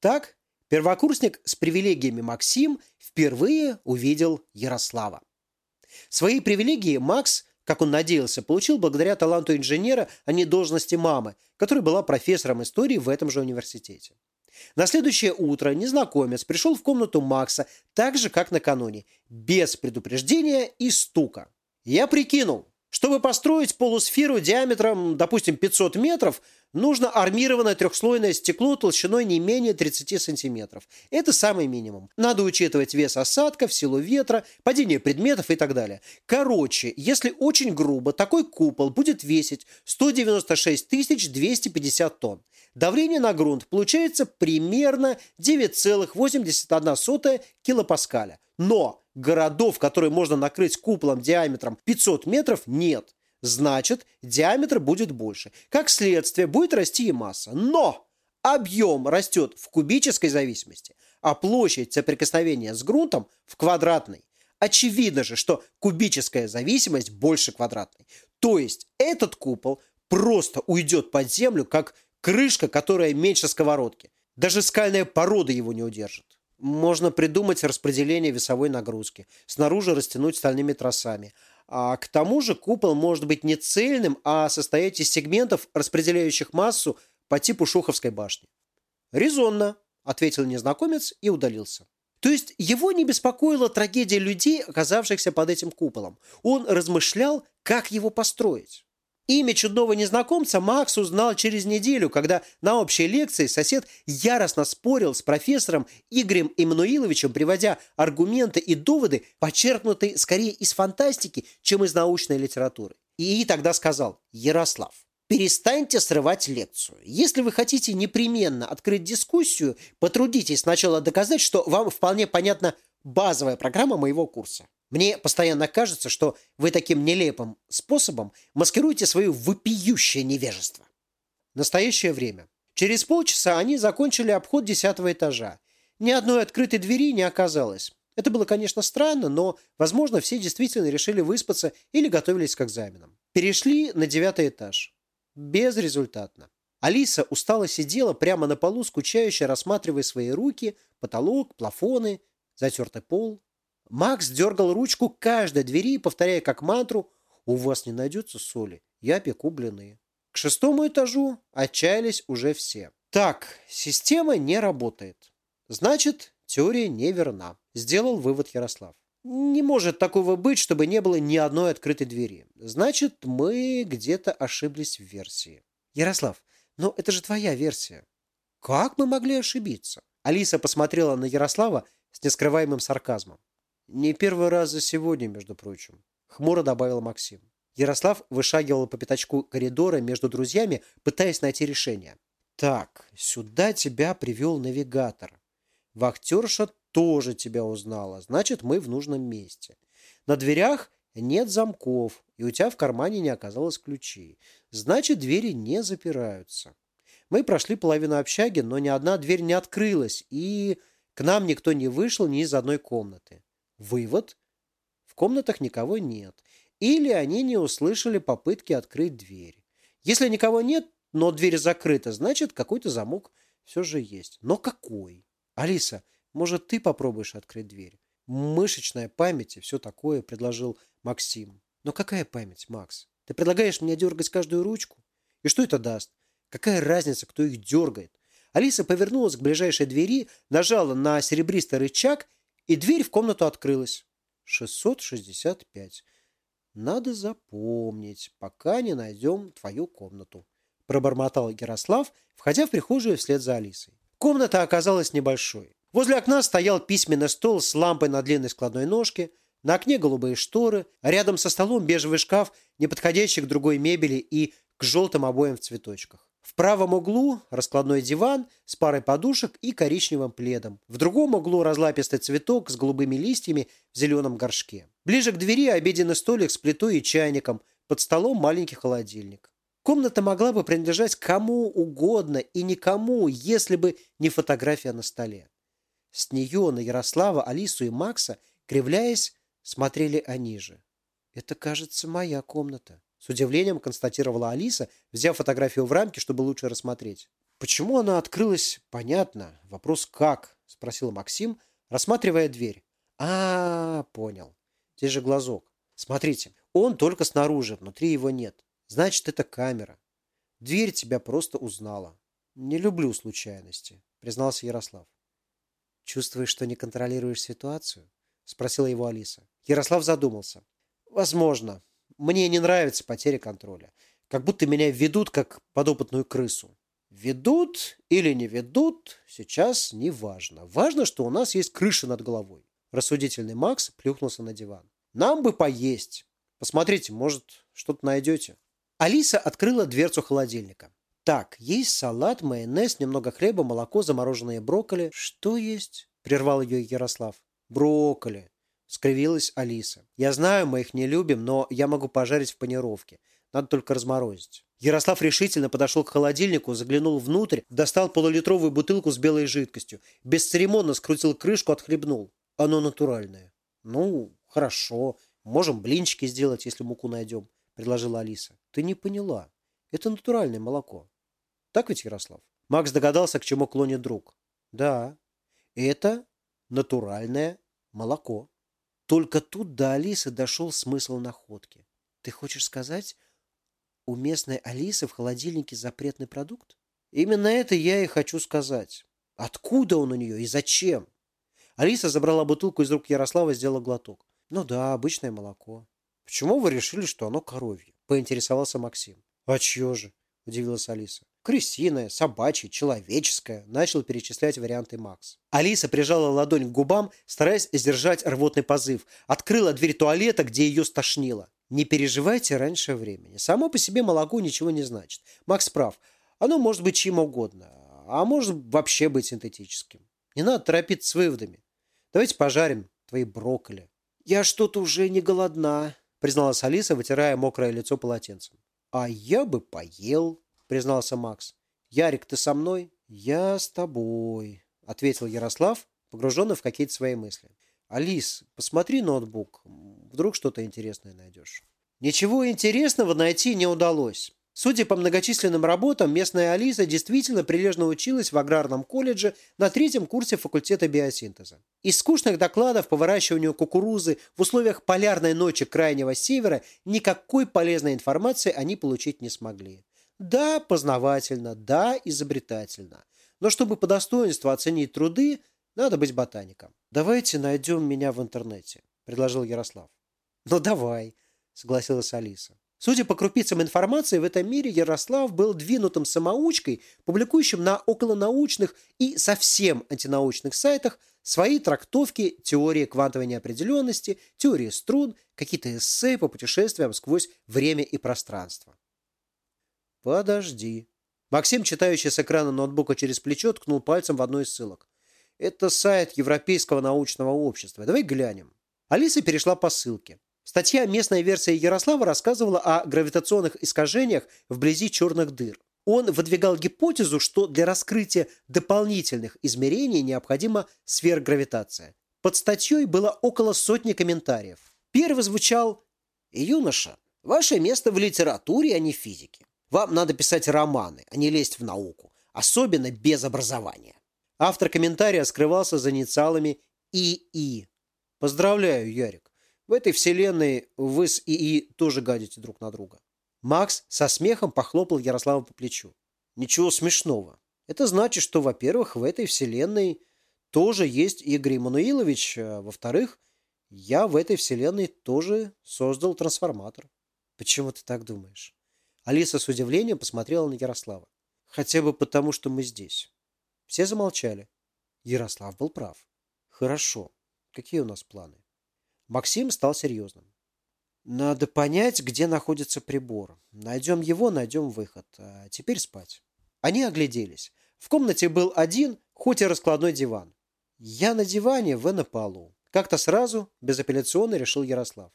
Так, первокурсник с привилегиями Максим впервые увидел Ярослава. Свои привилегии Макс, как он надеялся, получил благодаря таланту инженера, а не должности мамы, которая была профессором истории в этом же университете. На следующее утро незнакомец пришел в комнату Макса так же, как накануне, без предупреждения и стука. Я прикинул, чтобы построить полусферу диаметром, допустим, 500 метров, нужно армированное трехслойное стекло толщиной не менее 30 сантиметров. Это самый минимум. Надо учитывать вес осадков, силу ветра, падение предметов и так далее. Короче, если очень грубо, такой купол будет весить 196 250 тонн. Давление на грунт получается примерно 9,81 килопаскаля. Но городов, которые можно накрыть куполом диаметром 500 метров, нет. Значит, диаметр будет больше. Как следствие, будет расти и масса. Но объем растет в кубической зависимости, а площадь соприкосновения с грунтом в квадратной. Очевидно же, что кубическая зависимость больше квадратной. То есть этот купол просто уйдет под землю, как крышка, которая меньше сковородки. Даже скальная порода его не удержит. Можно придумать распределение весовой нагрузки, снаружи растянуть стальными тросами. А к тому же купол может быть не цельным, а состоять из сегментов, распределяющих массу по типу Шуховской башни. «Резонно», – ответил незнакомец и удалился. То есть его не беспокоила трагедия людей, оказавшихся под этим куполом. Он размышлял, как его построить. Имя чудного незнакомца Макс узнал через неделю, когда на общей лекции сосед яростно спорил с профессором Игорем Эммануиловичем, приводя аргументы и доводы, подчеркнутые скорее из фантастики, чем из научной литературы. И тогда сказал «Ярослав, перестаньте срывать лекцию. Если вы хотите непременно открыть дискуссию, потрудитесь сначала доказать, что вам вполне понятна базовая программа моего курса. Мне постоянно кажется, что вы таким нелепым способом маскируете свое вопиющее невежество. Настоящее время. Через полчаса они закончили обход десятого этажа. Ни одной открытой двери не оказалось. Это было, конечно, странно, но, возможно, все действительно решили выспаться или готовились к экзаменам. Перешли на девятый этаж. Безрезультатно. Алиса устало сидела прямо на полу, скучающе рассматривая свои руки, потолок, плафоны, затертый пол. Макс дергал ручку каждой двери, повторяя как мантру «У вас не найдется соли, я пеку блины». К шестому этажу отчаялись уже все. Так, система не работает. Значит, теория неверна, сделал вывод Ярослав. Не может такого быть, чтобы не было ни одной открытой двери. Значит, мы где-то ошиблись в версии. Ярослав, но это же твоя версия. Как мы могли ошибиться? Алиса посмотрела на Ярослава с нескрываемым сарказмом. Не первый раз за сегодня, между прочим. Хмуро добавил Максим. Ярослав вышагивал по пятачку коридора между друзьями, пытаясь найти решение. Так, сюда тебя привел навигатор. Вахтерша тоже тебя узнала. Значит, мы в нужном месте. На дверях нет замков, и у тебя в кармане не оказалось ключей. Значит, двери не запираются. Мы прошли половину общаги, но ни одна дверь не открылась, и к нам никто не вышел ни из одной комнаты. Вывод? В комнатах никого нет. Или они не услышали попытки открыть дверь. Если никого нет, но дверь закрыта, значит, какой-то замок все же есть. Но какой? Алиса, может, ты попробуешь открыть дверь? Мышечная память и все такое, предложил Максим. Но какая память, Макс? Ты предлагаешь мне дергать каждую ручку? И что это даст? Какая разница, кто их дергает? Алиса повернулась к ближайшей двери, нажала на серебристый рычаг, и дверь в комнату открылась. 665. Надо запомнить, пока не найдем твою комнату, пробормотал Ярослав, входя в прихожую вслед за Алисой. Комната оказалась небольшой. Возле окна стоял письменный стол с лампой на длинной складной ножке, на окне голубые шторы, а рядом со столом бежевый шкаф, не подходящий к другой мебели и к желтым обоям в цветочках. В правом углу раскладной диван с парой подушек и коричневым пледом. В другом углу разлапистый цветок с голубыми листьями в зеленом горшке. Ближе к двери обеденный столик с плитой и чайником. Под столом маленький холодильник. Комната могла бы принадлежать кому угодно и никому, если бы не фотография на столе. С нее на Ярослава, Алису и Макса, кривляясь, смотрели они же. «Это, кажется, моя комната», — с удивлением констатировала Алиса, взяв фотографию в рамке, чтобы лучше рассмотреть. «Почему она открылась, понятно. Вопрос как?» — спросил Максим, рассматривая дверь. а, -а, -а понял. Здесь же глазок. Смотрите, он только снаружи, внутри его нет. Значит, это камера. Дверь тебя просто узнала. Не люблю случайности, признался Ярослав. Чувствуешь, что не контролируешь ситуацию? Спросила его Алиса. Ярослав задумался. Возможно. Мне не нравится потеря контроля. Как будто меня ведут, как подопытную крысу. Ведут или не ведут, сейчас не важно. Важно, что у нас есть крыша над головой. Рассудительный Макс плюхнулся на диван. Нам бы поесть. Посмотрите, может, что-то найдете. Алиса открыла дверцу холодильника. Так, есть салат, майонез, немного хлеба, молоко, замороженные брокколи. Что есть? Прервал ее Ярослав. Брокколи. Скривилась Алиса. Я знаю, мы их не любим, но я могу пожарить в панировке. Надо только разморозить. Ярослав решительно подошел к холодильнику, заглянул внутрь, достал полулитровую бутылку с белой жидкостью. Бесцеремонно скрутил крышку, отхлебнул. Оно натуральное. Ну, хорошо. Можем блинчики сделать, если муку найдем, предложила Алиса. Ты не поняла. Это натуральное молоко. Так ведь, Ярослав? Макс догадался, к чему клонит друг. Да, это натуральное молоко. Только тут до Алисы дошел смысл находки. Ты хочешь сказать, у местной Алисы в холодильнике запретный продукт? Именно это я и хочу сказать. Откуда он у нее и зачем? Алиса забрала бутылку из рук Ярослава и сделала глоток. Ну да, обычное молоко. Почему вы решили, что оно коровье? Поинтересовался Максим. А чье же? Удивилась Алиса. Крысиное, собачье, человеческое. Начал перечислять варианты Макс. Алиса прижала ладонь к губам, стараясь сдержать рвотный позыв. Открыла дверь туалета, где ее стошнило. Не переживайте раньше времени. Само по себе молоко ничего не значит. Макс прав. Оно может быть чем угодно. А может вообще быть синтетическим. Не надо торопиться с выводами. Давайте пожарим твои брокколи. Я что-то уже не голодна, призналась Алиса, вытирая мокрое лицо полотенцем. А я бы поел, признался Макс. «Ярик, ты со мной?» «Я с тобой», — ответил Ярослав, погруженный в какие-то свои мысли. «Алис, посмотри ноутбук. Вдруг что-то интересное найдешь». Ничего интересного найти не удалось. Судя по многочисленным работам, местная Алиса действительно прилежно училась в аграрном колледже на третьем курсе факультета биосинтеза. Из скучных докладов по выращиванию кукурузы в условиях полярной ночи крайнего севера никакой полезной информации они получить не смогли. Да, познавательно, да, изобретательно. Но чтобы по достоинству оценить труды, надо быть ботаником. Давайте найдем меня в интернете, предложил Ярослав. Ну давай, согласилась Алиса. Судя по крупицам информации, в этом мире Ярослав был двинутым самоучкой, публикующим на околонаучных и совсем антинаучных сайтах свои трактовки теории квантовой неопределенности, теории струн, какие-то эссе по путешествиям сквозь время и пространство. Подожди. Максим, читающий с экрана ноутбука через плечо, ткнул пальцем в одну из ссылок. Это сайт Европейского научного общества. Давай глянем. Алиса перешла по ссылке. Статья «Местная версия Ярослава» рассказывала о гравитационных искажениях вблизи черных дыр. Он выдвигал гипотезу, что для раскрытия дополнительных измерений необходима сверхгравитация. Под статьей было около сотни комментариев. Первый звучал «Юноша, ваше место в литературе, а не в физике. Вам надо писать романы, а не лезть в науку, особенно без образования». Автор комментария скрывался за инициалами ИИ. «Поздравляю, Ярик. В этой вселенной вы с ИИ тоже гадите друг на друга. Макс со смехом похлопал Ярослава по плечу. Ничего смешного. Это значит, что, во-первых, в этой вселенной тоже есть Игорь Эммануилович, а во-вторых, я в этой вселенной тоже создал трансформатор. Почему ты так думаешь? Алиса с удивлением посмотрела на Ярослава. Хотя бы потому, что мы здесь. Все замолчали. Ярослав был прав. Хорошо. Какие у нас планы? Максим стал серьезным. Надо понять, где находится прибор. Найдем его, найдем выход. А теперь спать. Они огляделись. В комнате был один, хоть и раскладной диван. Я на диване, вы на полу. Как-то сразу, безапелляционно решил Ярослав.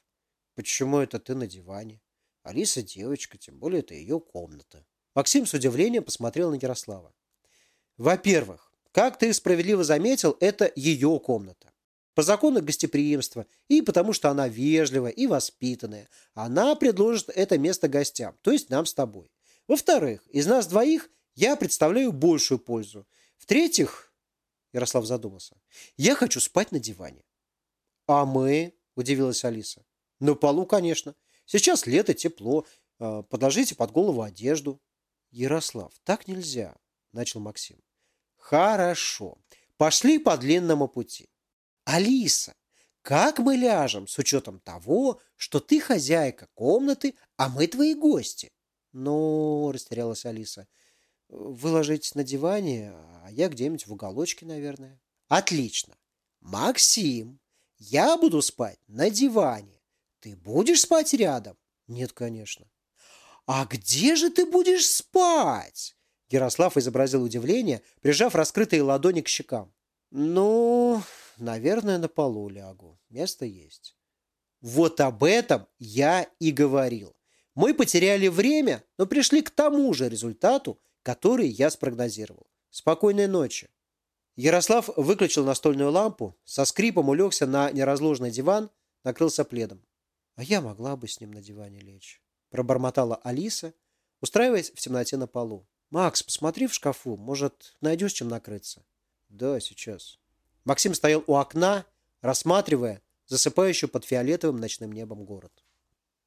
Почему это ты на диване? Алиса девочка, тем более это ее комната. Максим с удивлением посмотрел на Ярослава. Во-первых, как ты справедливо заметил, это ее комната. По закону гостеприимства и потому, что она вежливая и воспитанная. Она предложит это место гостям, то есть нам с тобой. Во-вторых, из нас двоих я представляю большую пользу. В-третьих, Ярослав задумался, я хочу спать на диване. А мы, удивилась Алиса. На полу, конечно. Сейчас лето, тепло. А, подложите под голову одежду. Ярослав, так нельзя, начал Максим. Хорошо. Пошли по длинному пути. Алиса, как мы ляжем с учетом того, что ты хозяйка комнаты, а мы твои гости? Ну, растерялась Алиса. Вы ложитесь на диване, а я где-нибудь в уголочке, наверное. Отлично. Максим, я буду спать на диване. Ты будешь спать рядом? Нет, конечно. А где же ты будешь спать? Ярослав изобразил удивление, прижав раскрытые ладони к щекам. Ну, наверное, на полу лягу. Место есть. Вот об этом я и говорил. Мы потеряли время, но пришли к тому же результату, который я спрогнозировал. Спокойной ночи. Ярослав выключил настольную лампу, со скрипом улегся на неразложенный диван, накрылся пледом. А я могла бы с ним на диване лечь. Пробормотала Алиса, устраиваясь в темноте на полу. «Макс, посмотри в шкафу, может, найдешь чем накрыться?» «Да, сейчас». Максим стоял у окна, рассматривая засыпающую под фиолетовым ночным небом город.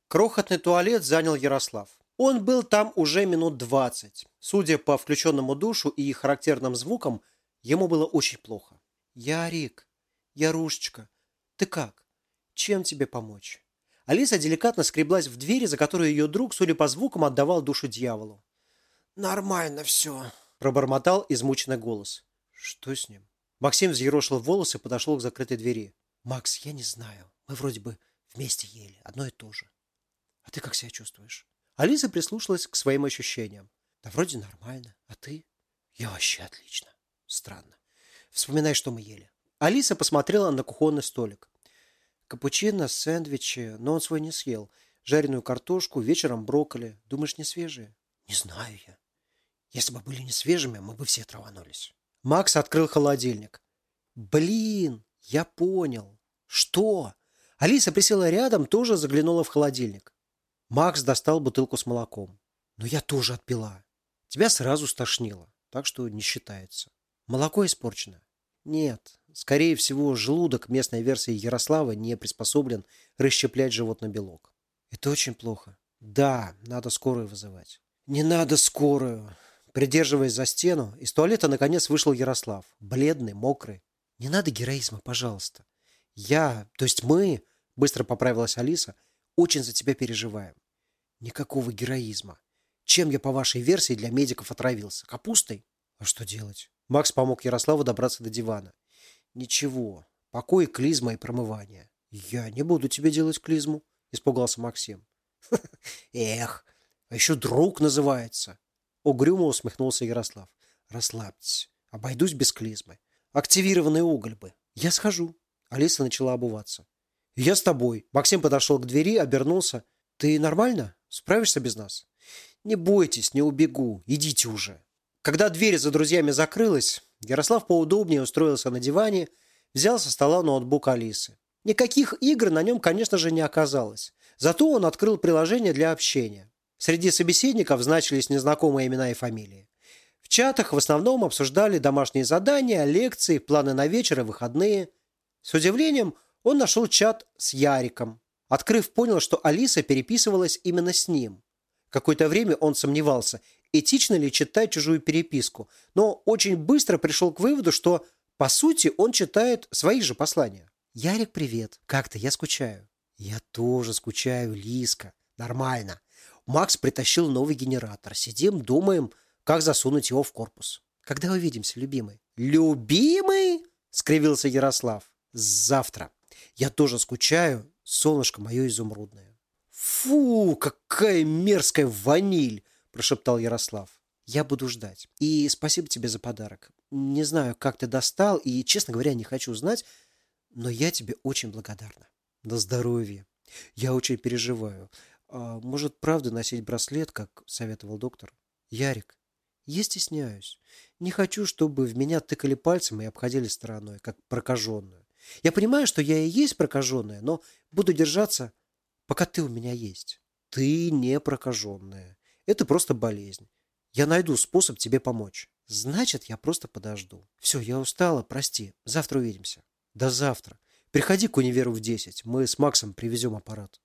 Крохотный туалет занял Ярослав. Он был там уже минут двадцать. Судя по включенному душу и характерным звукам, ему было очень плохо. «Ярик, Ярушечка, ты как? Чем тебе помочь?» Алиса деликатно скреблась в двери, за которую ее друг, судя по звукам, отдавал душу дьяволу. «Нормально все», – пробормотал измученный голос. «Что с ним?» Максим взъерошил волосы и подошел к закрытой двери. «Макс, я не знаю. Мы вроде бы вместе ели. Одно и то же. А ты как себя чувствуешь?» Алиса прислушалась к своим ощущениям. «Да вроде нормально. А ты?» «Я вообще отлично. Странно. Вспоминай, что мы ели». Алиса посмотрела на кухонный столик. Капучино, сэндвичи, но он свой не съел. Жареную картошку, вечером брокколи. Думаешь, не свежие? Не знаю я. Если бы были не свежими, мы бы все траванулись. Макс открыл холодильник. «Блин, я понял. Что?» Алиса присела рядом, тоже заглянула в холодильник. Макс достал бутылку с молоком. «Но я тоже отпила. Тебя сразу стошнило, так что не считается. Молоко испорчено?» «Нет. Скорее всего, желудок местной версии Ярослава не приспособлен расщеплять животный белок». «Это очень плохо». «Да, надо скорую вызывать». «Не надо скорую!» Придерживаясь за стену, из туалета наконец вышел Ярослав. Бледный, мокрый. «Не надо героизма, пожалуйста. Я, то есть мы, быстро поправилась Алиса, очень за тебя переживаем. Никакого героизма. Чем я, по вашей версии, для медиков отравился? Капустой? А что делать? Макс помог Ярославу добраться до дивана. Ничего. Покой, клизма и промывание. Я не буду тебе делать клизму, испугался Максим. Эх, а еще друг называется. Угрюмо усмехнулся Ярослав. Расслабьтесь. Обойдусь без клизмы. Активированный уголь бы. Я схожу. Алиса начала обуваться. Я с тобой. Максим подошел к двери, обернулся. Ты нормально? Справишься без нас? Не бойтесь, не убегу. Идите уже. Когда дверь за друзьями закрылась, Ярослав поудобнее устроился на диване, взял со стола ноутбук Алисы. Никаких игр на нем, конечно же, не оказалось. Зато он открыл приложение для общения. Среди собеседников значились незнакомые имена и фамилии. В чатах в основном обсуждали домашние задания, лекции, планы на вечер и выходные. С удивлением он нашел чат с Яриком. Открыв, понял, что Алиса переписывалась именно с ним. Какое-то время он сомневался, этично ли читать чужую переписку, но очень быстро пришел к выводу, что, по сути, он читает свои же послания. «Ярик, привет. Как-то я скучаю». «Я тоже скучаю, Лиска. Нормально. Макс притащил новый генератор. Сидим, думаем, как засунуть его в корпус. Когда увидимся, любимый?» «Любимый?» – скривился Ярослав. «Завтра. Я тоже скучаю, солнышко мое изумрудное». «Фу, какая мерзкая ваниль!» – прошептал Ярослав. «Я буду ждать. И спасибо тебе за подарок. Не знаю, как ты достал, и, честно говоря, не хочу знать, но я тебе очень благодарна. На здоровье. Я очень переживаю. А может, правда носить браслет, как советовал доктор? Ярик, я стесняюсь. Не хочу, чтобы в меня тыкали пальцем и обходили стороной, как прокаженную. Я понимаю, что я и есть прокаженная, но буду держаться, пока ты у меня есть. Ты не прокаженная. Это просто болезнь. Я найду способ тебе помочь. Значит, я просто подожду. Все, я устала, прости. Завтра увидимся. До завтра. Приходи к универу в 10. Мы с Максом привезем аппарат.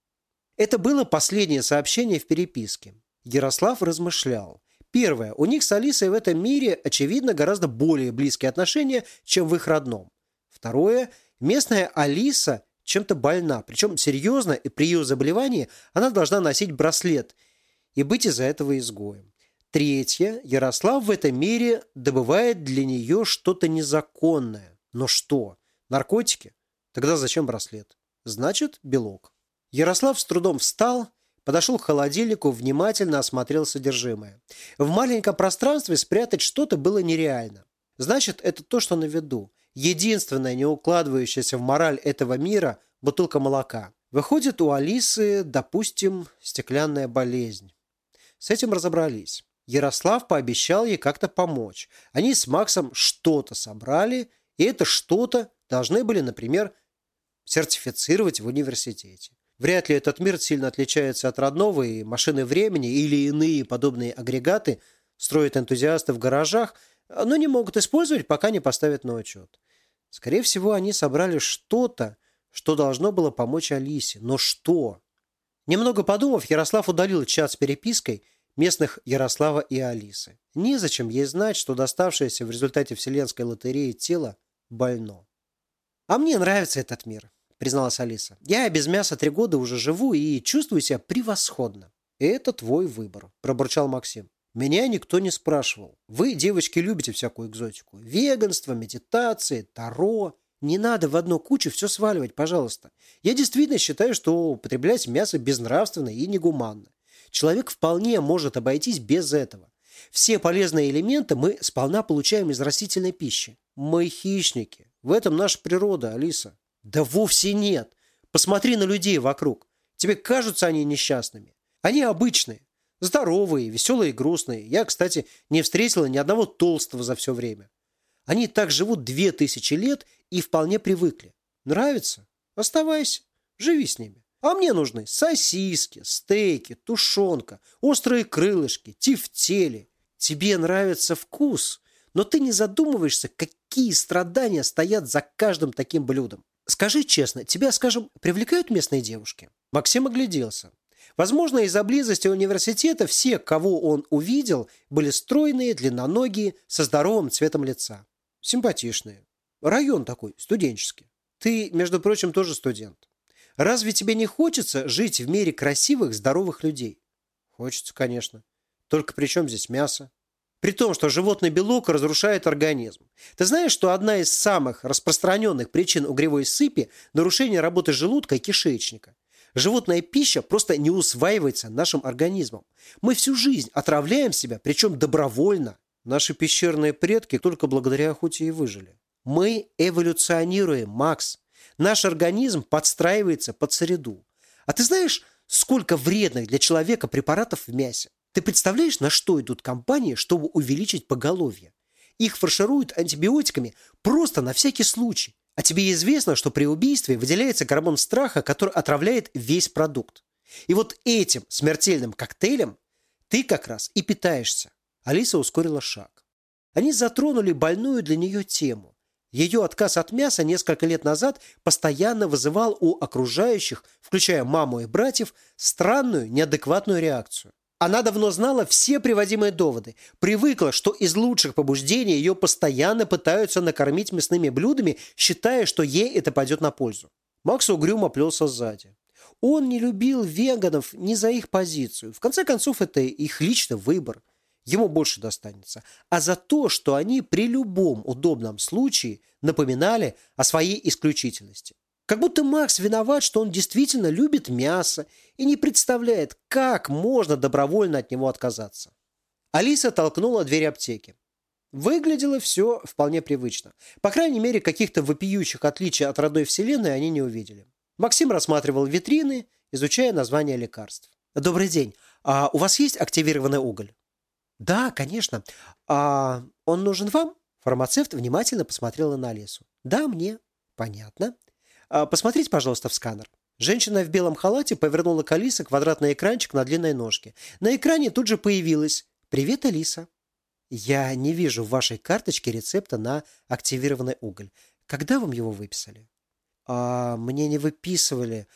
Это было последнее сообщение в переписке. Ярослав размышлял. Первое. У них с Алисой в этом мире, очевидно, гораздо более близкие отношения, чем в их родном. Второе. Местная Алиса чем-то больна, причем серьезно, и при ее заболевании она должна носить браслет и быть из-за этого изгоем. Третье. Ярослав в этом мире добывает для нее что-то незаконное. Но что? Наркотики? Тогда зачем браслет? Значит, белок. Ярослав с трудом встал, подошел к холодильнику, внимательно осмотрел содержимое. В маленьком пространстве спрятать что-то было нереально. Значит, это то, что на виду. Единственная не укладывающаяся в мораль этого мира – бутылка молока. Выходит, у Алисы, допустим, стеклянная болезнь. С этим разобрались. Ярослав пообещал ей как-то помочь. Они с Максом что-то собрали, и это что-то должны были, например, сертифицировать в университете. Вряд ли этот мир сильно отличается от родного, и машины времени или иные подобные агрегаты строят энтузиасты в гаражах, но не могут использовать, пока не поставят на учет. Скорее всего, они собрали что-то, что должно было помочь Алисе. Но что? Немного подумав, Ярослав удалил чат с перепиской местных Ярослава и Алисы. Незачем ей знать, что доставшееся в результате вселенской лотереи тело больно. «А мне нравится этот мир», – призналась Алиса. «Я без мяса три года уже живу и чувствую себя превосходно». «Это твой выбор», – пробурчал Максим. Меня никто не спрашивал. Вы, девочки, любите всякую экзотику. Веганство, медитации, таро. Не надо в одну кучу все сваливать, пожалуйста. Я действительно считаю, что употреблять мясо безнравственно и негуманно. Человек вполне может обойтись без этого. Все полезные элементы мы сполна получаем из растительной пищи. Мы хищники. В этом наша природа, Алиса. Да вовсе нет. Посмотри на людей вокруг. Тебе кажутся они несчастными. Они обычные. Здоровые, веселые и грустные. Я, кстати, не встретила ни одного толстого за все время. Они так живут две тысячи лет и вполне привыкли. Нравится? Оставайся. Живи с ними. А мне нужны сосиски, стейки, тушенка, острые крылышки, тефтели. Тебе нравится вкус, но ты не задумываешься, какие страдания стоят за каждым таким блюдом. Скажи честно, тебя, скажем, привлекают местные девушки? Максим огляделся. Возможно, из-за близости университета все, кого он увидел, были стройные, длинноногие, со здоровым цветом лица. Симпатичные. Район такой, студенческий. Ты, между прочим, тоже студент. Разве тебе не хочется жить в мире красивых, здоровых людей? Хочется, конечно. Только при чем здесь мясо? При том, что животный белок разрушает организм. Ты знаешь, что одна из самых распространенных причин угревой сыпи – нарушение работы желудка и кишечника. Животная пища просто не усваивается нашим организмом. Мы всю жизнь отравляем себя, причем добровольно. Наши пещерные предки только благодаря охоте и выжили. Мы эволюционируем, Макс. Наш организм подстраивается под среду. А ты знаешь, сколько вредных для человека препаратов в мясе? Ты представляешь, на что идут компании, чтобы увеличить поголовье? Их фаршируют антибиотиками просто на всякий случай. А тебе известно, что при убийстве выделяется гормон страха, который отравляет весь продукт. И вот этим смертельным коктейлем ты как раз и питаешься. Алиса ускорила шаг. Они затронули больную для нее тему. Ее отказ от мяса несколько лет назад постоянно вызывал у окружающих, включая маму и братьев, странную, неадекватную реакцию. Она давно знала все приводимые доводы, привыкла, что из лучших побуждений ее постоянно пытаются накормить мясными блюдами, считая, что ей это пойдет на пользу. Макс угрюмо плелся сзади. Он не любил веганов ни за их позицию. В конце концов, это их личный выбор. Ему больше достанется. А за то, что они при любом удобном случае напоминали о своей исключительности. Как будто Макс виноват, что он действительно любит мясо и не представляет, как можно добровольно от него отказаться. Алиса толкнула дверь аптеки. Выглядело все вполне привычно. По крайней мере, каких-то вопиющих отличий от родной вселенной они не увидели. Максим рассматривал витрины, изучая названия лекарств. «Добрый день. А у вас есть активированный уголь?» «Да, конечно. А он нужен вам?» Фармацевт внимательно посмотрела на Алису. «Да, мне». «Понятно. А, посмотрите, пожалуйста, в сканер. Женщина в белом халате повернула к Алисе квадратный экранчик на длинной ножке. На экране тут же появилось «Привет, Алиса». «Я не вижу в вашей карточке рецепта на активированный уголь. Когда вам его выписали?» «А мне не выписывали.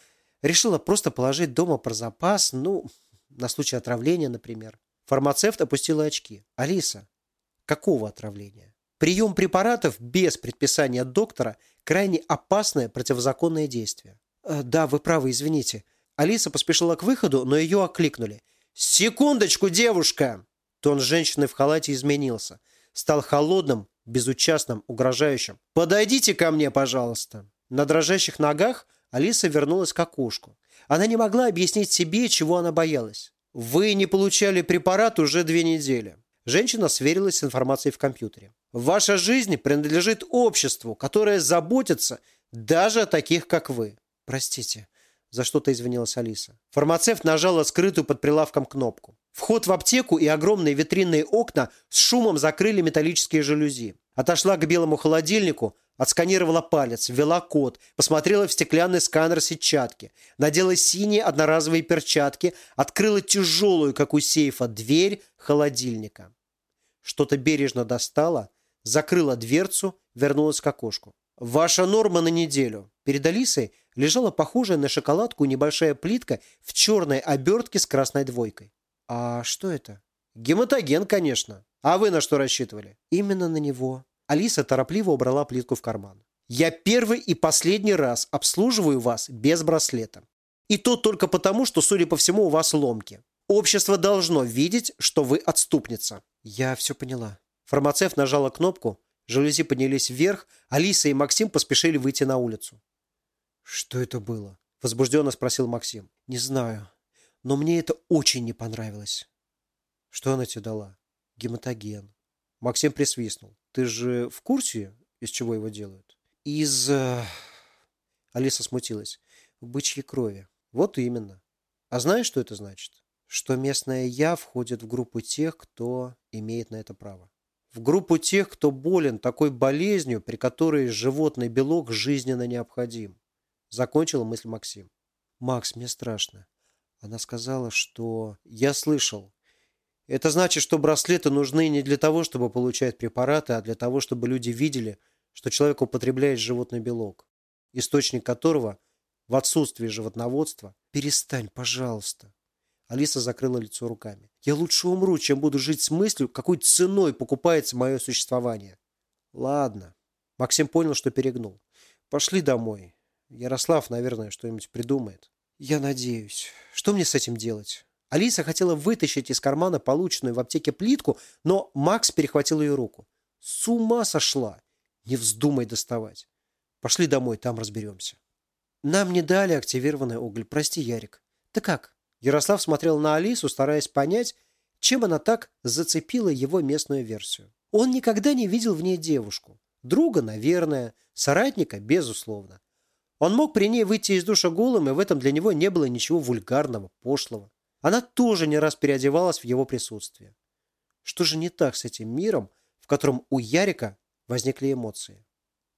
Решила просто положить дома про запас, ну, на случай отравления, например». Фармацевт опустила очки. «Алиса, какого отравления?» Прием препаратов без предписания доктора – крайне опасное противозаконное действие. Э, «Да, вы правы, извините». Алиса поспешила к выходу, но ее окликнули. «Секундочку, девушка!» Тон женщины в халате изменился. Стал холодным, безучастным, угрожающим. «Подойдите ко мне, пожалуйста!» На дрожащих ногах Алиса вернулась к окошку. Она не могла объяснить себе, чего она боялась. «Вы не получали препарат уже две недели. Женщина сверилась с информацией в компьютере. Ваша жизнь принадлежит обществу, которое заботится даже о таких, как вы. Простите, за что-то извинилась Алиса. Фармацевт нажала скрытую под прилавком кнопку. Вход в аптеку и огромные витринные окна с шумом закрыли металлические жалюзи. Отошла к белому холодильнику, отсканировала палец, ввела код, посмотрела в стеклянный сканер сетчатки, надела синие одноразовые перчатки, открыла тяжелую, как у сейфа, дверь холодильника что-то бережно достала, закрыла дверцу, вернулась к окошку. «Ваша норма на неделю». Перед Алисой лежала похожая на шоколадку небольшая плитка в черной обертке с красной двойкой. «А что это?» «Гематоген, конечно. А вы на что рассчитывали?» «Именно на него». Алиса торопливо убрала плитку в карман. «Я первый и последний раз обслуживаю вас без браслета. И то только потому, что, судя по всему, у вас ломки. Общество должно видеть, что вы отступница. Я все поняла. Фармацевт нажала кнопку, жалюзи поднялись вверх, Алиса и Максим поспешили выйти на улицу. Что это было? Возбужденно спросил Максим. Не знаю, но мне это очень не понравилось. Что она тебе дала? Гематоген. Максим присвистнул. Ты же в курсе, из чего его делают? Из... Э, Алиса смутилась. Бычьей крови. Вот именно. А знаешь, что это значит? что местная «я» входит в группу тех, кто имеет на это право. В группу тех, кто болен такой болезнью, при которой животный белок жизненно необходим. Закончила мысль Максим. «Макс, мне страшно». Она сказала, что... Я слышал. Это значит, что браслеты нужны не для того, чтобы получать препараты, а для того, чтобы люди видели, что человек употребляет животный белок, источник которого в отсутствии животноводства. Перестань, пожалуйста. Алиса закрыла лицо руками. «Я лучше умру, чем буду жить с мыслью, какой ценой покупается мое существование». «Ладно». Максим понял, что перегнул. «Пошли домой. Ярослав, наверное, что-нибудь придумает». «Я надеюсь. Что мне с этим делать?» Алиса хотела вытащить из кармана полученную в аптеке плитку, но Макс перехватил ее руку. «С ума сошла! Не вздумай доставать. Пошли домой, там разберемся». «Нам не дали активированный уголь. Прости, Ярик. Ты как?» Ярослав смотрел на Алису, стараясь понять, чем она так зацепила его местную версию. Он никогда не видел в ней девушку. Друга, наверное, соратника, безусловно. Он мог при ней выйти из душа голым, и в этом для него не было ничего вульгарного, пошлого. Она тоже не раз переодевалась в его присутствии. Что же не так с этим миром, в котором у Ярика возникли эмоции?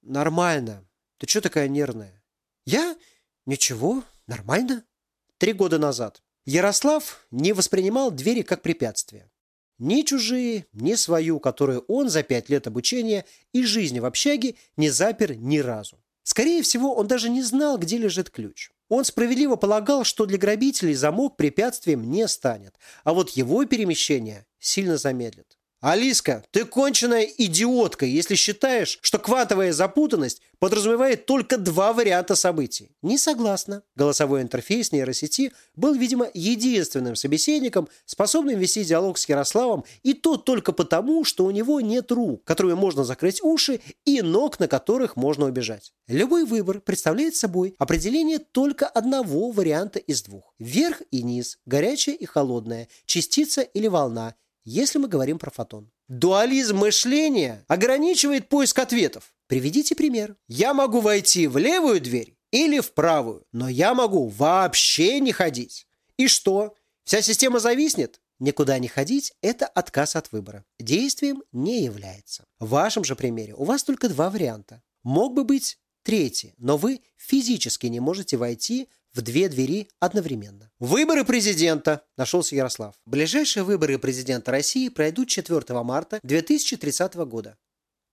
«Нормально. Ты что такая нервная?» «Я? Ничего. Нормально». Три года назад. Ярослав не воспринимал двери как препятствие. Ни чужие, ни свою, которую он за пять лет обучения и жизни в общаге не запер ни разу. Скорее всего, он даже не знал, где лежит ключ. Он справедливо полагал, что для грабителей замок препятствием не станет, а вот его перемещение сильно замедлит. Алиска, ты конченая идиотка, если считаешь, что квантовая запутанность подразумевает только два варианта событий. Не согласна. Голосовой интерфейс нейросети был, видимо, единственным собеседником, способным вести диалог с Ярославом, и то только потому, что у него нет рук, которыми можно закрыть уши, и ног, на которых можно убежать. Любой выбор представляет собой определение только одного варианта из двух. Верх и низ, горячее и холодное, частица или волна – если мы говорим про фотон. Дуализм мышления ограничивает поиск ответов. Приведите пример. Я могу войти в левую дверь или в правую, но я могу вообще не ходить. И что? Вся система зависнет? Никуда не ходить – это отказ от выбора. Действием не является. В вашем же примере у вас только два варианта. Мог бы быть третий, но вы физически не можете войти в две двери одновременно. Выборы президента, нашелся Ярослав. Ближайшие выборы президента России пройдут 4 марта 2030 года.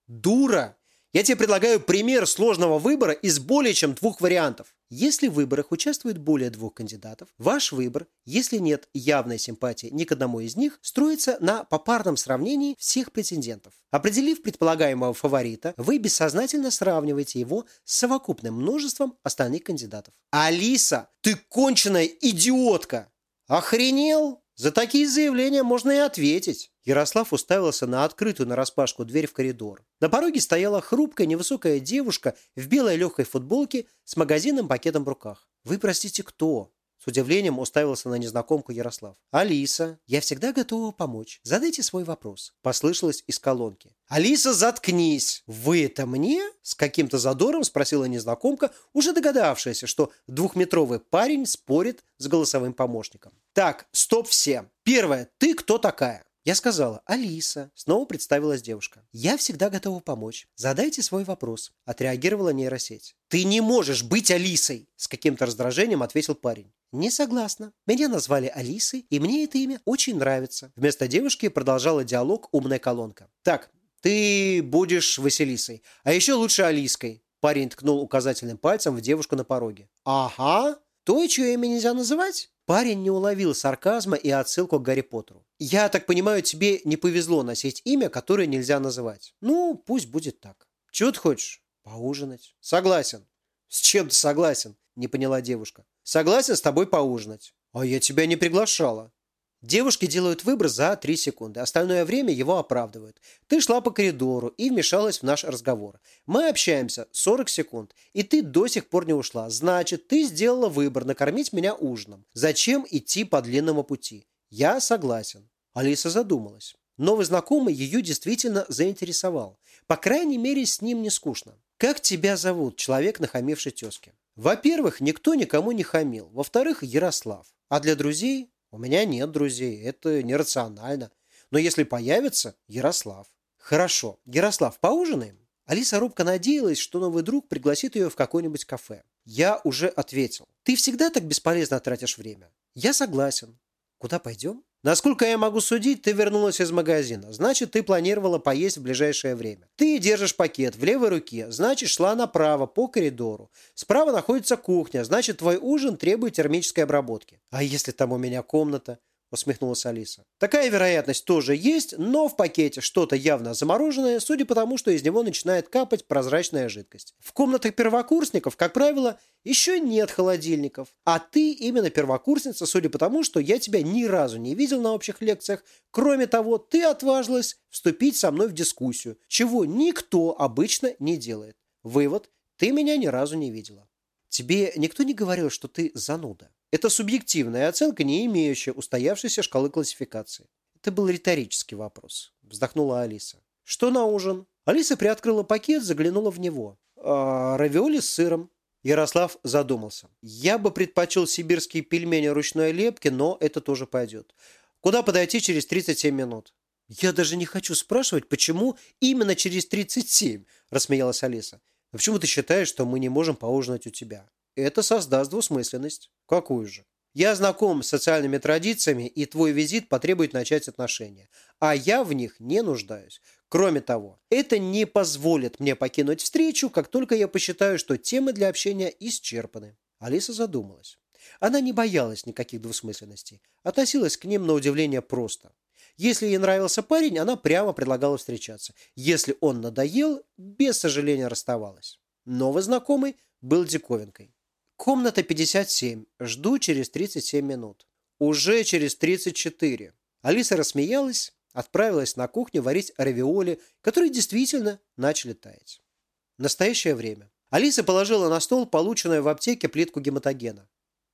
Дура! Я тебе предлагаю пример сложного выбора из более чем двух вариантов. Если в выборах участвует более двух кандидатов, ваш выбор, если нет явной симпатии ни к одному из них, строится на попарном сравнении всех претендентов. Определив предполагаемого фаворита, вы бессознательно сравниваете его с совокупным множеством остальных кандидатов. Алиса, ты конченая идиотка! Охренел? За такие заявления можно и ответить. Ярослав уставился на открытую нараспашку дверь в коридор. На пороге стояла хрупкая невысокая девушка в белой легкой футболке с магазинным пакетом в руках. «Вы, простите, кто?» С удивлением уставился на незнакомку Ярослав. «Алиса, я всегда готова помочь. Задайте свой вопрос», – послышалось из колонки. «Алиса, заткнись! Вы это мне?» С каким-то задором спросила незнакомка, уже догадавшаяся, что двухметровый парень спорит с голосовым помощником. «Так, стоп все. Первое, ты кто такая?» Я сказала «Алиса». Снова представилась девушка. «Я всегда готова помочь. Задайте свой вопрос», – отреагировала нейросеть. «Ты не можешь быть Алисой!» – с каким-то раздражением ответил парень. «Не согласна. Меня назвали Алисой, и мне это имя очень нравится». Вместо девушки продолжала диалог умная колонка. «Так, ты будешь Василисой, а еще лучше Алиской». Парень ткнул указательным пальцем в девушку на пороге. «Ага, то, чье имя нельзя называть?» Парень не уловил сарказма и отсылку к Гарри Поттеру. «Я так понимаю, тебе не повезло носить имя, которое нельзя называть. Ну, пусть будет так. Чего ты хочешь? Поужинать?» «Согласен». «С чем ты согласен?» – не поняла девушка. «Согласен с тобой поужинать». «А я тебя не приглашала». Девушки делают выбор за 3 секунды. Остальное время его оправдывают. Ты шла по коридору и вмешалась в наш разговор. Мы общаемся 40 секунд, и ты до сих пор не ушла. Значит, ты сделала выбор накормить меня ужином. Зачем идти по длинному пути? Я согласен. Алиса задумалась. Новый знакомый ее действительно заинтересовал. По крайней мере, с ним не скучно. Как тебя зовут, человек, нахамивший тезке? Во-первых, никто никому не хамил. Во-вторых, Ярослав. А для друзей у меня нет друзей, это нерационально. Но если появится, Ярослав. Хорошо, Ярослав, поужинаем? Алиса робко надеялась, что новый друг пригласит ее в какое-нибудь кафе. Я уже ответил. Ты всегда так бесполезно тратишь время. Я согласен. Куда пойдем? Насколько я могу судить, ты вернулась из магазина. Значит, ты планировала поесть в ближайшее время. Ты держишь пакет в левой руке. Значит, шла направо по коридору. Справа находится кухня. Значит, твой ужин требует термической обработки. А если там у меня комната? – усмехнулась Алиса. «Такая вероятность тоже есть, но в пакете что-то явно замороженное, судя по тому, что из него начинает капать прозрачная жидкость. В комнатах первокурсников, как правило, еще нет холодильников. А ты именно первокурсница, судя по тому, что я тебя ни разу не видел на общих лекциях. Кроме того, ты отважилась вступить со мной в дискуссию, чего никто обычно не делает. Вывод – ты меня ни разу не видела. Тебе никто не говорил, что ты зануда? Это субъективная оценка, не имеющая устоявшейся шкалы классификации. Это был риторический вопрос. Вздохнула Алиса. Что на ужин? Алиса приоткрыла пакет, заглянула в него. А, равиоли с сыром. Ярослав задумался. Я бы предпочел сибирские пельмени ручной лепки, но это тоже пойдет. Куда подойти через 37 минут? Я даже не хочу спрашивать, почему именно через 37, рассмеялась Алиса. Но почему ты считаешь, что мы не можем поужинать у тебя? Это создаст двусмысленность. Какую же? Я знаком с социальными традициями, и твой визит потребует начать отношения. А я в них не нуждаюсь. Кроме того, это не позволит мне покинуть встречу, как только я посчитаю, что темы для общения исчерпаны. Алиса задумалась. Она не боялась никаких двусмысленностей. Относилась к ним на удивление просто. Если ей нравился парень, она прямо предлагала встречаться. Если он надоел, без сожаления расставалась. Новый знакомый был диковинкой. Комната 57. Жду через 37 минут. Уже через 34. Алиса рассмеялась, отправилась на кухню варить равиоли, которые действительно начали таять. Настоящее время. Алиса положила на стол полученную в аптеке плитку гематогена.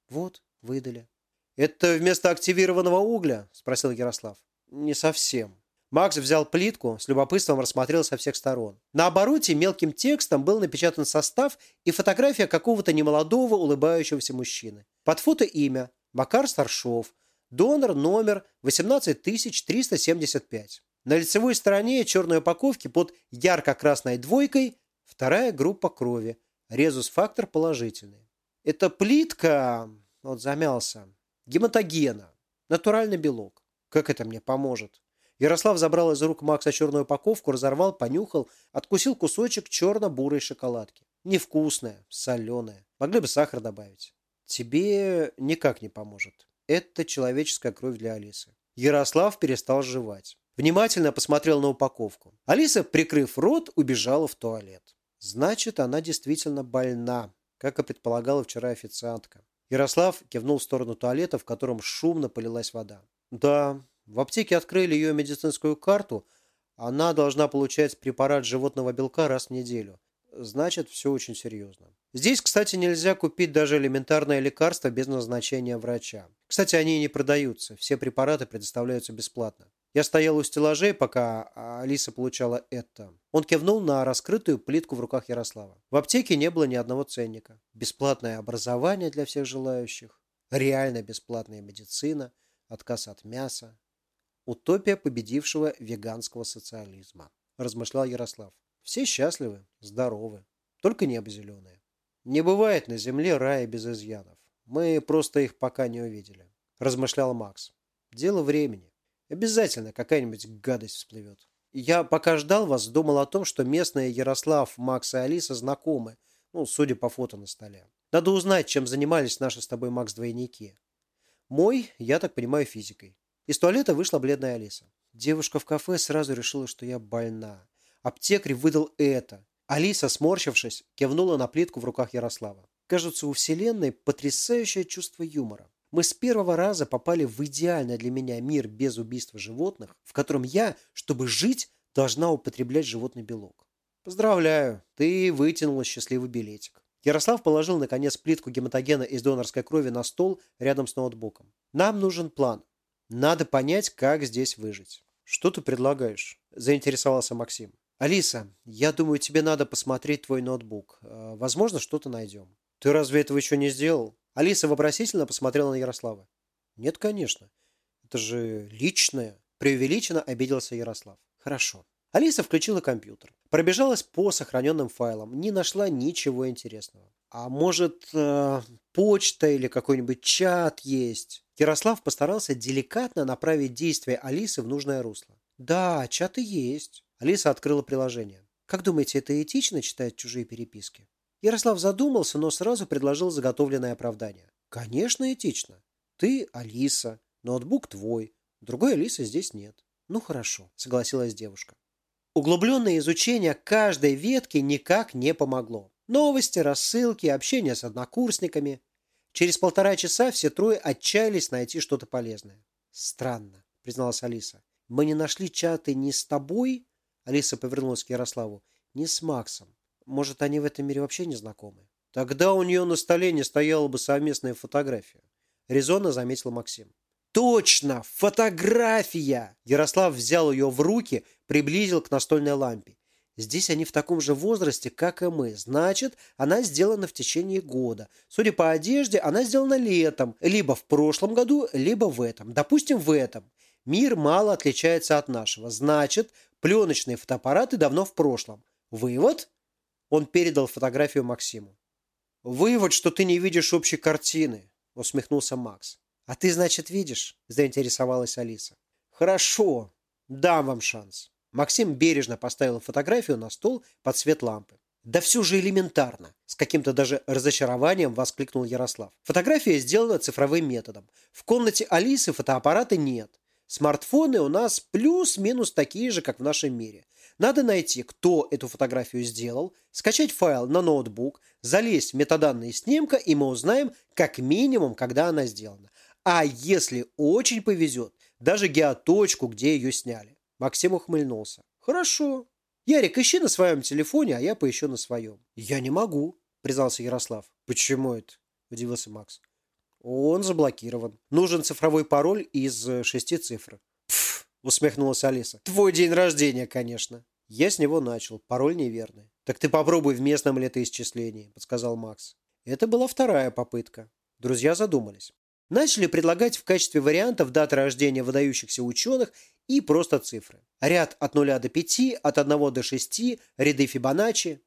Вот, выдали. «Это вместо активированного угля?» – спросил Ярослав. «Не совсем. Макс взял плитку, с любопытством рассмотрел со всех сторон. На обороте мелким текстом был напечатан состав и фотография какого-то немолодого улыбающегося мужчины. Под фото имя Макар Старшов, донор номер 18375. На лицевой стороне черной упаковки под ярко-красной двойкой вторая группа крови, резус-фактор положительный. Это плитка, вот замялся, гематогена, натуральный белок. Как это мне поможет? Ярослав забрал из рук Макса черную упаковку, разорвал, понюхал, откусил кусочек черно-бурой шоколадки. Невкусная, соленая. Могли бы сахар добавить. Тебе никак не поможет. Это человеческая кровь для Алисы. Ярослав перестал жевать. Внимательно посмотрел на упаковку. Алиса, прикрыв рот, убежала в туалет. Значит, она действительно больна, как и предполагала вчера официантка. Ярослав кивнул в сторону туалета, в котором шумно полилась вода. Да, в аптеке открыли ее медицинскую карту. Она должна получать препарат животного белка раз в неделю. Значит, все очень серьезно. Здесь, кстати, нельзя купить даже элементарное лекарство без назначения врача. Кстати, они не продаются. Все препараты предоставляются бесплатно. Я стоял у стеллажей, пока Алиса получала это. Он кивнул на раскрытую плитку в руках Ярослава. В аптеке не было ни одного ценника. Бесплатное образование для всех желающих. Реально бесплатная медицина. Отказ от мяса. Утопия победившего веганского социализма, размышлял Ярослав. Все счастливы, здоровы, только небо зеленое. Не бывает на земле рая без изъянов. Мы просто их пока не увидели, размышлял Макс. Дело времени. Обязательно какая-нибудь гадость всплывет. Я пока ждал вас, думал о том, что местные Ярослав, Макс и Алиса знакомы, ну, судя по фото на столе. Надо узнать, чем занимались наши с тобой Макс-двойники. Мой, я так понимаю, физикой. Из туалета вышла бледная Алиса. Девушка в кафе сразу решила, что я больна. Аптекарь выдал это. Алиса, сморщившись, кивнула на плитку в руках Ярослава. Кажется, у Вселенной потрясающее чувство юмора. Мы с первого раза попали в идеальный для меня мир без убийства животных, в котором я, чтобы жить, должна употреблять животный белок. Поздравляю, ты вытянула счастливый билетик. Ярослав положил, наконец, плитку гематогена из донорской крови на стол рядом с ноутбуком. Нам нужен план. Надо понять, как здесь выжить. Что ты предлагаешь? Заинтересовался Максим. Алиса, я думаю, тебе надо посмотреть твой ноутбук. Э, возможно, что-то найдем. Ты разве этого еще не сделал? Алиса вопросительно посмотрела на Ярослава. Нет, конечно. Это же личное. Преувеличенно обиделся Ярослав. Хорошо. Алиса включила компьютер. Пробежалась по сохраненным файлам. Не нашла ничего интересного. А может, э, почта или какой-нибудь чат есть? Ярослав постарался деликатно направить действия Алисы в нужное русло. Да, чаты есть. Алиса открыла приложение. Как думаете, это этично читать чужие переписки? Ярослав задумался, но сразу предложил заготовленное оправдание. Конечно, этично. Ты Алиса, ноутбук твой, другой Алисы здесь нет. Ну хорошо, согласилась девушка. Углубленное изучение каждой ветки никак не помогло. Новости, рассылки, общение с однокурсниками. Через полтора часа все трое отчаялись найти что-то полезное. «Странно», — призналась Алиса. «Мы не нашли чаты ни с тобой?» Алиса повернулась к Ярославу. «Ни с Максом. Может, они в этом мире вообще не знакомы?» «Тогда у нее на столе не стояла бы совместная фотография», — резонно заметил Максим. Точно! Фотография! Ярослав взял ее в руки, приблизил к настольной лампе. Здесь они в таком же возрасте, как и мы. Значит, она сделана в течение года. Судя по одежде, она сделана летом. Либо в прошлом году, либо в этом. Допустим, в этом. Мир мало отличается от нашего. Значит, пленочные фотоаппараты давно в прошлом. Вывод? Он передал фотографию Максиму. «Вывод, что ты не видишь общей картины», — усмехнулся Макс. «А ты, значит, видишь?» – заинтересовалась Алиса. «Хорошо. Дам вам шанс». Максим бережно поставил фотографию на стол под свет лампы. «Да все же элементарно!» С каким-то даже разочарованием воскликнул Ярослав. Фотография сделана цифровым методом. В комнате Алисы фотоаппарата нет. Смартфоны у нас плюс-минус такие же, как в нашем мире. Надо найти, кто эту фотографию сделал, скачать файл на ноутбук, залезть в метаданные снимка, и мы узнаем как минимум, когда она сделана. А если очень повезет, даже геоточку, где ее сняли. Максим ухмыльнулся. Хорошо. Ярик, ищи на своем телефоне, а я поищу на своем. Я не могу, признался Ярослав. Почему это? Удивился Макс. Он заблокирован. Нужен цифровой пароль из э, шести цифр. Пф, усмехнулась Алиса. Твой день рождения, конечно. Я с него начал. Пароль неверный. Так ты попробуй в местном летоисчислении, подсказал Макс. Это была вторая попытка. Друзья задумались начали предлагать в качестве вариантов даты рождения выдающихся ученых и просто цифры. Ряд от 0 до 5, от 1 до 6, ряды Фибоначчи.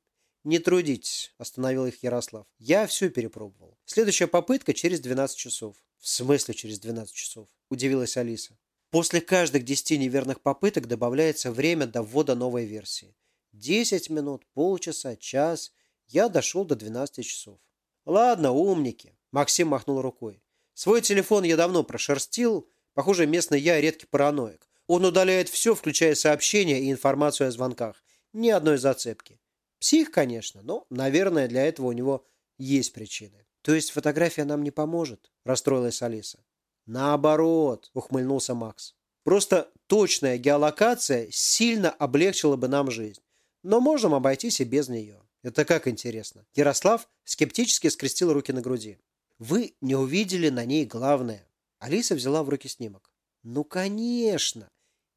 «Не трудитесь», – остановил их Ярослав. «Я все перепробовал. Следующая попытка через 12 часов». «В смысле через 12 часов?» – удивилась Алиса. После каждых 10 неверных попыток добавляется время до ввода новой версии. 10 минут, полчаса, час. Я дошел до 12 часов. «Ладно, умники», – Максим махнул рукой. Свой телефон я давно прошерстил. Похоже, местный я редкий параноик. Он удаляет все, включая сообщения и информацию о звонках. Ни одной зацепки. Псих, конечно, но, наверное, для этого у него есть причины. То есть фотография нам не поможет? Расстроилась Алиса. Наоборот, ухмыльнулся Макс. Просто точная геолокация сильно облегчила бы нам жизнь. Но можем обойтись и без нее. Это как интересно. Ярослав скептически скрестил руки на груди. Вы не увидели на ней главное. Алиса взяла в руки снимок. Ну, конечно.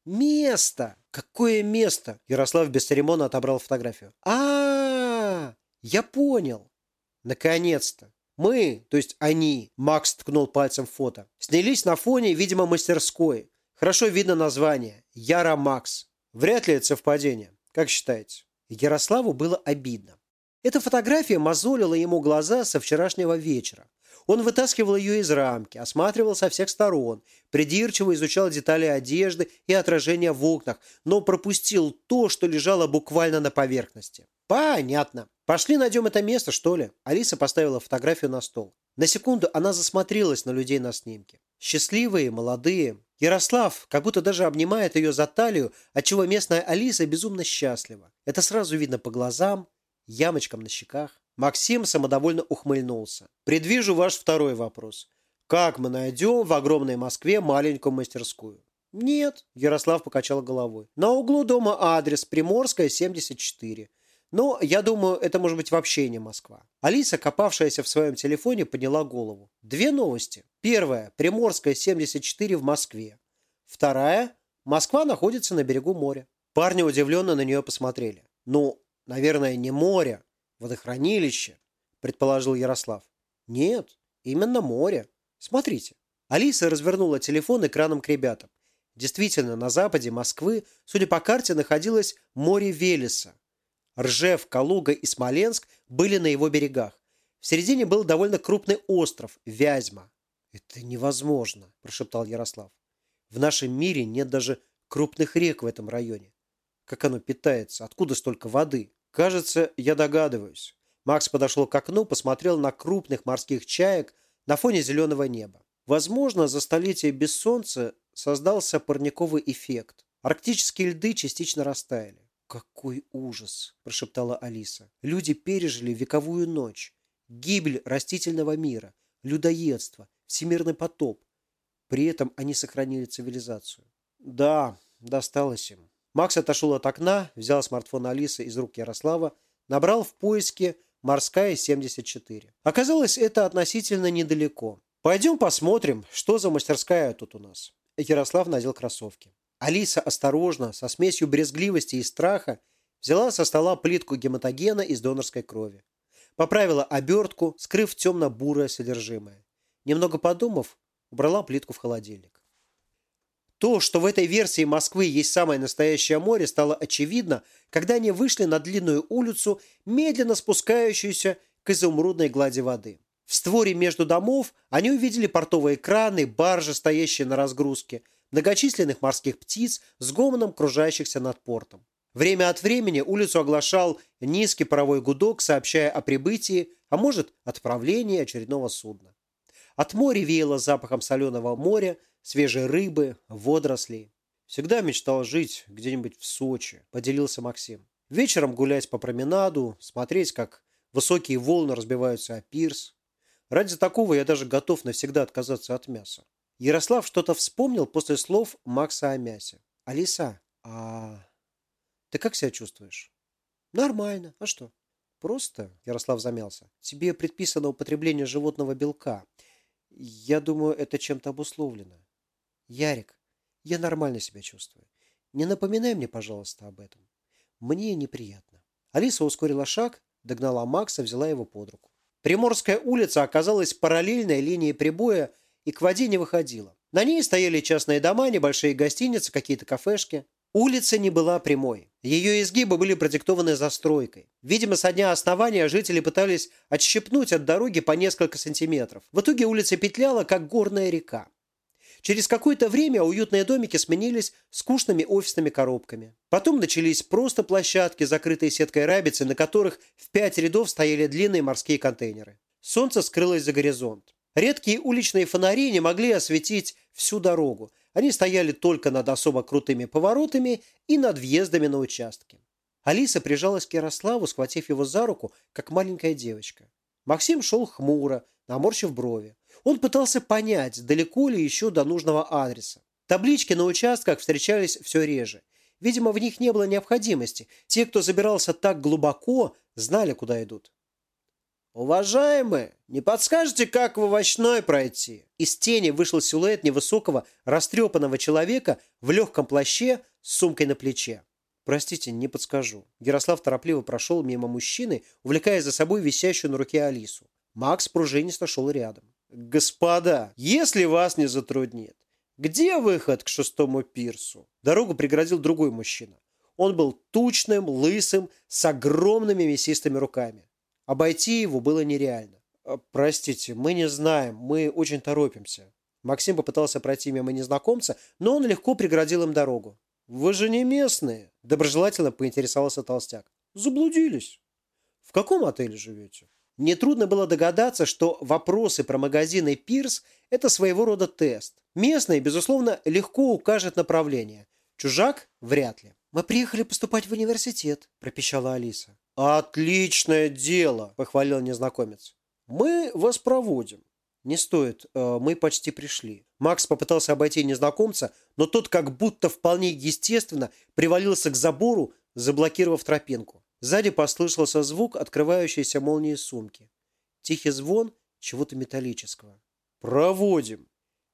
Место. Какое место? Ярослав без церемона отобрал фотографию. А, -а, -а я понял. Наконец-то. Мы, то есть они, Макс ткнул пальцем в фото, снялись на фоне, видимо, мастерской. Хорошо видно название. Яра Макс. Вряд ли это совпадение. Как считаете? Ярославу было обидно. Эта фотография мозолила ему глаза со вчерашнего вечера. Он вытаскивал ее из рамки, осматривал со всех сторон, придирчиво изучал детали одежды и отражения в окнах, но пропустил то, что лежало буквально на поверхности. Понятно. Пошли найдем это место, что ли? Алиса поставила фотографию на стол. На секунду она засмотрелась на людей на снимке. Счастливые, молодые. Ярослав как будто даже обнимает ее за талию, отчего местная Алиса безумно счастлива. Это сразу видно по глазам, ямочкам на щеках. Максим самодовольно ухмыльнулся. «Предвижу ваш второй вопрос. Как мы найдем в огромной Москве маленькую мастерскую?» «Нет», – Ярослав покачал головой. «На углу дома адрес Приморская, 74. Но я думаю, это может быть вообще не Москва». Алиса, копавшаяся в своем телефоне, подняла голову. Две новости. Первая – Приморская, 74 в Москве. Вторая – Москва находится на берегу моря. Парни удивленно на нее посмотрели. Ну, наверное, не море, водохранилище, предположил Ярослав. Нет, именно море. Смотрите. Алиса развернула телефон экраном к ребятам. Действительно, на западе Москвы, судя по карте, находилось море Велеса. Ржев, Калуга и Смоленск были на его берегах. В середине был довольно крупный остров – Вязьма. «Это невозможно», – прошептал Ярослав. «В нашем мире нет даже крупных рек в этом районе. Как оно питается? Откуда столько воды? Кажется, я догадываюсь». Макс подошел к окну, посмотрел на крупных морских чаек на фоне зеленого неба. Возможно, за столетие без солнца создался парниковый эффект. Арктические льды частично растаяли. «Какой ужас!» – прошептала Алиса. «Люди пережили вековую ночь, гибель растительного мира, людоедство, всемирный потоп. При этом они сохранили цивилизацию». «Да, досталось им». Макс отошел от окна, взял смартфон Алисы из рук Ярослава, набрал в поиске «Морская 74». Оказалось, это относительно недалеко. «Пойдем посмотрим, что за мастерская тут у нас». Ярослав надел кроссовки. Алиса осторожно, со смесью брезгливости и страха, взяла со стола плитку гематогена из донорской крови. Поправила обертку, скрыв темно-бурое содержимое. Немного подумав, убрала плитку в холодильник. То, что в этой версии Москвы есть самое настоящее море, стало очевидно, когда они вышли на длинную улицу, медленно спускающуюся к изумрудной глади воды. В створе между домов они увидели портовые краны, баржи, стоящие на разгрузке – многочисленных морских птиц с гомоном кружащихся над портом. Время от времени улицу оглашал низкий паровой гудок, сообщая о прибытии, а может, отправлении очередного судна. От моря веяло запахом соленого моря, свежей рыбы, водорослей. «Всегда мечтал жить где-нибудь в Сочи», – поделился Максим. «Вечером гулять по променаду, смотреть, как высокие волны разбиваются о пирс. Ради такого я даже готов навсегда отказаться от мяса. Ярослав что-то вспомнил после слов Макса о мясе. «Алиса, а ты как себя чувствуешь?» «Нормально. А что?» «Просто», – Ярослав замялся, – «тебе предписано употребление животного белка. Я думаю, это чем-то обусловлено». «Ярик, я нормально себя чувствую. Не напоминай мне, пожалуйста, об этом. Мне неприятно». Алиса ускорила шаг, догнала Макса, взяла его под руку. Приморская улица оказалась параллельной линии прибоя и к воде не выходила. На ней стояли частные дома, небольшие гостиницы, какие-то кафешки. Улица не была прямой. Ее изгибы были продиктованы застройкой. Видимо, со дня основания жители пытались отщепнуть от дороги по несколько сантиметров. В итоге улица петляла, как горная река. Через какое-то время уютные домики сменились скучными офисными коробками. Потом начались просто площадки, закрытые сеткой рабицы, на которых в пять рядов стояли длинные морские контейнеры. Солнце скрылось за горизонт. Редкие уличные фонари не могли осветить всю дорогу. Они стояли только над особо крутыми поворотами и над въездами на участки. Алиса прижалась к Ярославу, схватив его за руку, как маленькая девочка. Максим шел хмуро, наморщив брови. Он пытался понять, далеко ли еще до нужного адреса. Таблички на участках встречались все реже. Видимо, в них не было необходимости. Те, кто забирался так глубоко, знали, куда идут. «Уважаемые, не подскажете, как в овощной пройти?» Из тени вышел силуэт невысокого, растрепанного человека в легком плаще с сумкой на плече. «Простите, не подскажу». Ярослав торопливо прошел мимо мужчины, увлекая за собой висящую на руке Алису. Макс пружинисто шел рядом. «Господа, если вас не затруднит, где выход к шестому пирсу?» Дорогу преградил другой мужчина. Он был тучным, лысым, с огромными мясистыми руками. Обойти его было нереально. «А, «Простите, мы не знаем, мы очень торопимся». Максим попытался пройти мимо незнакомца, но он легко преградил им дорогу. «Вы же не местные», – доброжелательно поинтересовался толстяк. «Заблудились». «В каком отеле живете?» Нетрудно было догадаться, что вопросы про магазины Пирс – это своего рода тест. Местный, безусловно, легко укажет направление. Чужак – вряд ли. «Мы приехали поступать в университет», – пропищала Алиса. «Отличное дело!» – похвалил незнакомец. «Мы вас проводим». «Не стоит, э, мы почти пришли». Макс попытался обойти незнакомца, но тот как будто вполне естественно привалился к забору, заблокировав тропинку. Сзади послышался звук открывающейся молнии сумки. Тихий звон чего-то металлического. «Проводим!»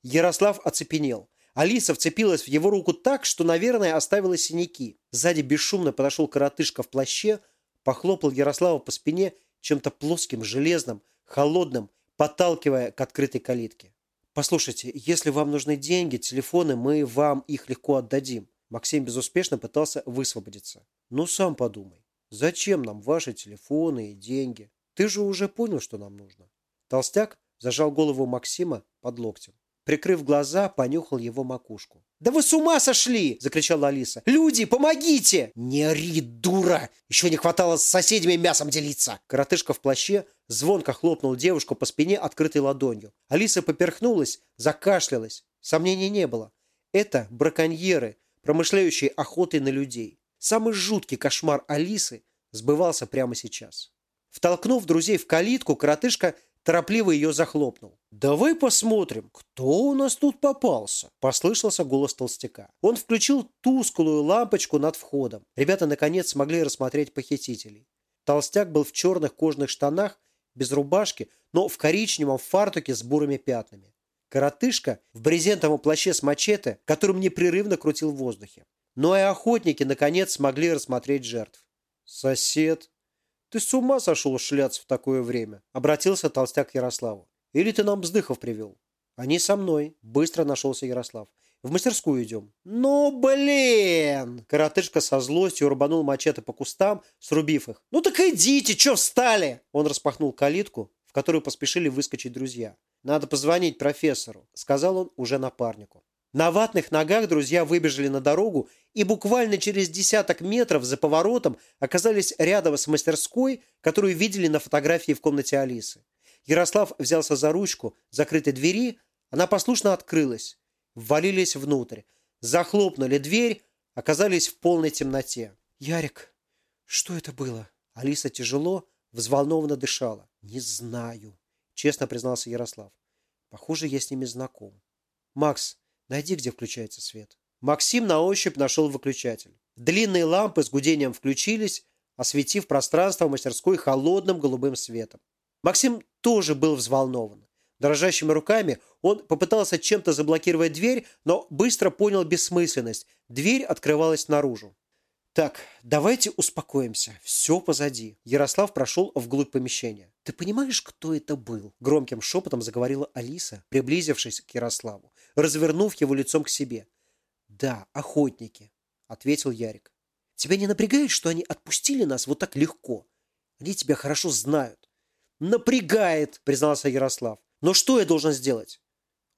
Ярослав оцепенел. Алиса вцепилась в его руку так, что, наверное, оставила синяки. Сзади бесшумно подошел коротышка в плаще, похлопал Ярослава по спине чем-то плоским, железным, холодным, подталкивая к открытой калитке. «Послушайте, если вам нужны деньги, телефоны, мы вам их легко отдадим». Максим безуспешно пытался высвободиться. «Ну, сам подумай. Зачем нам ваши телефоны и деньги?» Ты же уже понял, что нам нужно. Толстяк зажал голову Максима под локтем. Прикрыв глаза, понюхал его макушку. «Да вы с ума сошли!» – закричала Алиса. «Люди, помогите!» «Не ори, дура! Еще не хватало с соседями мясом делиться!» Коротышка в плаще звонко хлопнул девушку по спине открытой ладонью. Алиса поперхнулась, закашлялась. Сомнений не было. Это браконьеры, промышляющие охотой на людей. Самый жуткий кошмар Алисы сбывался прямо сейчас. Втолкнув друзей в калитку, коротышка торопливо ее захлопнул. «Давай посмотрим, кто у нас тут попался», – послышался голос толстяка. Он включил тусклую лампочку над входом. Ребята, наконец, смогли рассмотреть похитителей. Толстяк был в черных кожаных штанах, без рубашки, но в коричневом фартуке с бурыми пятнами. Коротышка в брезентовом плаще с мачете, которым непрерывно крутил в воздухе. Но и охотники, наконец, смогли рассмотреть жертв. «Сосед», «Ты с ума сошел шляться в такое время?» – обратился толстяк к Ярославу. «Или ты нам бздыхов привел?» «Они со мной», – быстро нашелся Ярослав. «В мастерскую идем». «Ну, блин!» Коротышка со злостью рубанул мачете по кустам, срубив их. «Ну так идите, чё встали?» Он распахнул калитку, в которую поспешили выскочить друзья. «Надо позвонить профессору», – сказал он уже напарнику. На ватных ногах друзья выбежали на дорогу и буквально через десяток метров за поворотом оказались рядом с мастерской, которую видели на фотографии в комнате Алисы. Ярослав взялся за ручку закрытой двери, она послушно открылась. Ввалились внутрь. Захлопнули дверь, оказались в полной темноте. «Ярик, что это было?» Алиса тяжело, взволнованно дышала. «Не знаю», — честно признался Ярослав. «Похоже, я с ними знаком». «Макс, Найди, где включается свет. Максим на ощупь нашел выключатель. Длинные лампы с гудением включились, осветив пространство мастерской холодным голубым светом. Максим тоже был взволнован. Дрожащими руками он попытался чем-то заблокировать дверь, но быстро понял бессмысленность. Дверь открывалась наружу. «Так, давайте успокоимся. Все позади». Ярослав прошел вглубь помещения. «Ты понимаешь, кто это был?» Громким шепотом заговорила Алиса, приблизившись к Ярославу, развернув его лицом к себе. «Да, охотники», — ответил Ярик. «Тебя не напрягает, что они отпустили нас вот так легко? Они тебя хорошо знают». «Напрягает», — признался Ярослав. «Но что я должен сделать?»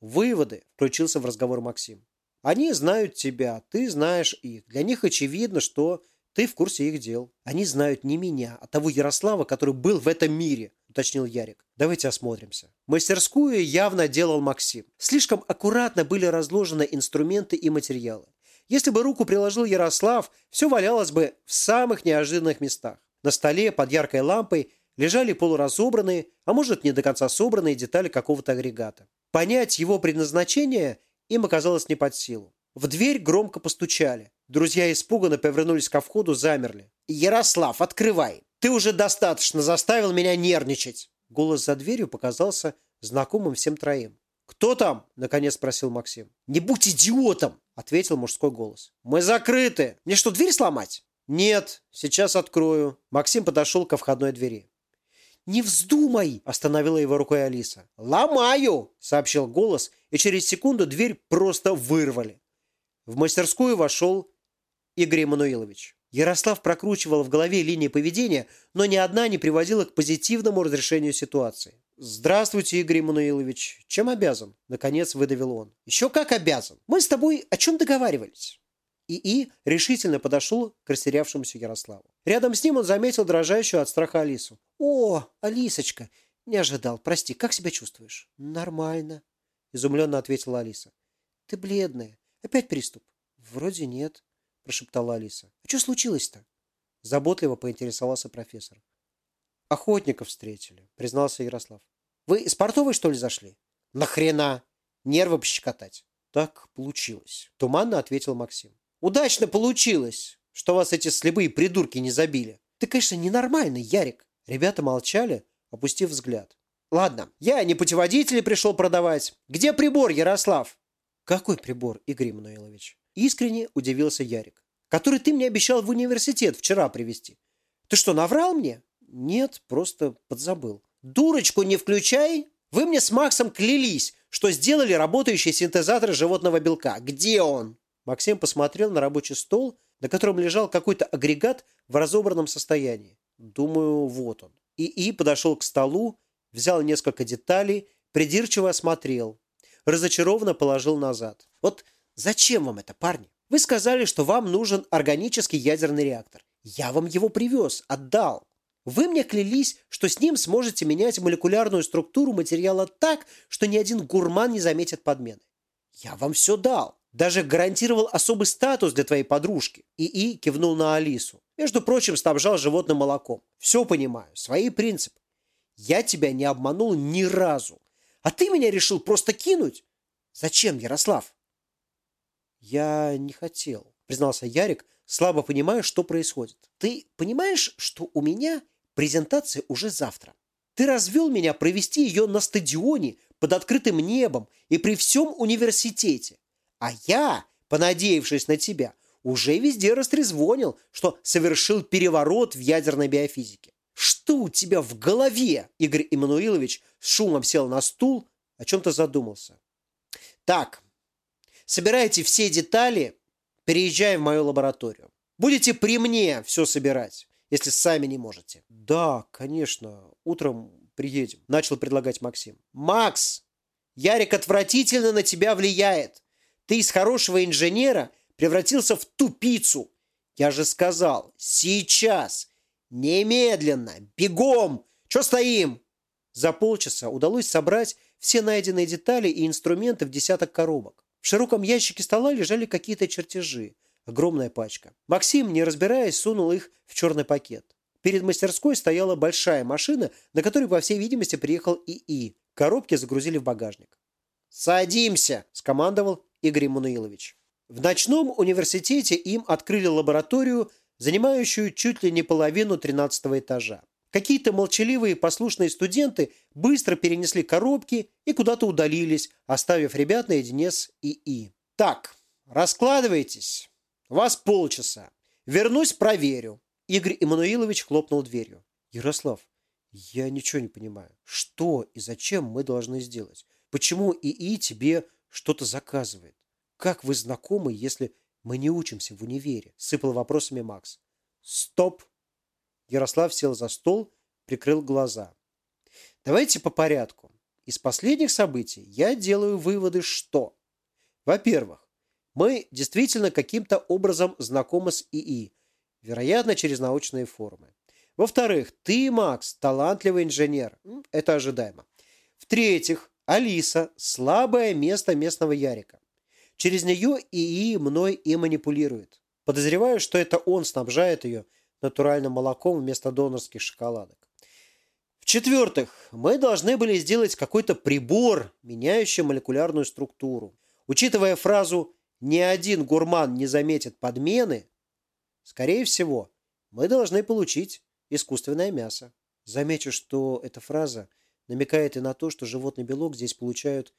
«Выводы», — включился в разговор Максим. Они знают тебя, ты знаешь их. Для них очевидно, что ты в курсе их дел. Они знают не меня, а того Ярослава, который был в этом мире, уточнил Ярик. Давайте осмотримся. Мастерскую явно делал Максим. Слишком аккуратно были разложены инструменты и материалы. Если бы руку приложил Ярослав, все валялось бы в самых неожиданных местах. На столе под яркой лампой лежали полуразобранные, а может не до конца собранные детали какого-то агрегата. Понять его предназначение им оказалось не под силу. В дверь громко постучали. Друзья испуганно повернулись ко входу, замерли. «Ярослав, открывай! Ты уже достаточно заставил меня нервничать!» Голос за дверью показался знакомым всем троим. «Кто там?» – наконец спросил Максим. «Не будь идиотом!» – ответил мужской голос. «Мы закрыты! Мне что, дверь сломать?» «Нет, сейчас открою». Максим подошел ко входной двери. «Не вздумай!» – остановила его рукой Алиса. «Ломаю!» – сообщил голос, и через секунду дверь просто вырвали. В мастерскую вошел Игорь Эммануилович. Ярослав прокручивал в голове линии поведения, но ни одна не приводила к позитивному разрешению ситуации. «Здравствуйте, Игорь Эммануилович. Чем обязан?» Наконец выдавил он. «Еще как обязан. Мы с тобой о чем договаривались?» ИИ решительно подошел к растерявшемуся Ярославу. Рядом с ним он заметил дрожащую от страха Алису. «О, Алисочка! Не ожидал. Прости, как себя чувствуешь?» «Нормально», – изумленно ответила Алиса. «Ты бледная. Опять приступ?» «Вроде нет», – прошептала Алиса. «А что случилось-то?» Заботливо поинтересовался профессор. «Охотников встретили», – признался Ярослав. «Вы из портовой, что ли, зашли?» «Нахрена? Нервы пощекотать». «Так получилось», – туманно ответил Максим. Удачно получилось, что вас эти слепые придурки не забили. Ты, конечно, ненормальный, Ярик. Ребята молчали, опустив взгляд. Ладно, я не путеводители пришел продавать. Где прибор, Ярослав? Какой прибор, Игорь Мануилович? Искренне удивился Ярик. Который ты мне обещал в университет вчера привезти. Ты что, наврал мне? Нет, просто подзабыл. Дурочку не включай. Вы мне с Максом клялись, что сделали работающий синтезатор животного белка. Где он? Максим посмотрел на рабочий стол, на котором лежал какой-то агрегат в разобранном состоянии. Думаю, вот он. ИИ подошел к столу, взял несколько деталей, придирчиво осмотрел. Разочарованно положил назад. Вот зачем вам это, парни? Вы сказали, что вам нужен органический ядерный реактор. Я вам его привез, отдал. Вы мне клялись, что с ним сможете менять молекулярную структуру материала так, что ни один гурман не заметит подмены. Я вам все дал. Даже гарантировал особый статус для твоей подружки. ИИ кивнул на Алису. Между прочим, снабжал животным молоком. Все понимаю, свои принципы. Я тебя не обманул ни разу. А ты меня решил просто кинуть? Зачем, Ярослав? Я не хотел, признался Ярик, слабо понимая, что происходит. Ты понимаешь, что у меня презентация уже завтра? Ты развел меня провести ее на стадионе под открытым небом и при всем университете. А я, понадеявшись на тебя, уже везде растрезвонил, что совершил переворот в ядерной биофизике. Что у тебя в голове? Игорь Иммануилович с шумом сел на стул, о чем-то задумался. Так, собирайте все детали, переезжаем в мою лабораторию. Будете при мне все собирать, если сами не можете. Да, конечно, утром приедем, начал предлагать Максим. Макс, Ярик отвратительно на тебя влияет. Ты из хорошего инженера превратился в тупицу. Я же сказал, сейчас, немедленно, бегом. Че стоим? За полчаса удалось собрать все найденные детали и инструменты в десяток коробок. В широком ящике стола лежали какие-то чертежи. Огромная пачка. Максим, не разбираясь, сунул их в черный пакет. Перед мастерской стояла большая машина, на которой, по всей видимости, приехал ИИ. Коробки загрузили в багажник. «Садимся!» – скомандовал Игорь Мануилович. В ночном университете им открыли лабораторию, занимающую чуть ли не половину 13 этажа. Какие-то молчаливые послушные студенты быстро перенесли коробки и куда-то удалились, оставив ребят наедине с ИИ. «Так, раскладывайтесь. У вас полчаса. Вернусь, проверю». Игорь Иммануилович хлопнул дверью. «Ярослав, я ничего не понимаю. Что и зачем мы должны сделать? Почему ИИ тебе что-то заказывает. Как вы знакомы, если мы не учимся в универе? Сыпал вопросами Макс. Стоп! Ярослав сел за стол, прикрыл глаза. Давайте по порядку. Из последних событий я делаю выводы, что... Во-первых, мы действительно каким-то образом знакомы с ИИ, вероятно, через научные форумы. Во-вторых, ты, Макс, талантливый инженер. Это ожидаемо. В-третьих, Алиса – слабое место местного Ярика. Через нее ИИ мной и манипулирует. Подозреваю, что это он снабжает ее натуральным молоком вместо донорских шоколадок. В-четвертых, мы должны были сделать какой-то прибор, меняющий молекулярную структуру. Учитывая фразу «ни один гурман не заметит подмены», скорее всего, мы должны получить искусственное мясо. Замечу, что эта фраза намекает и на то, что животный белок здесь получают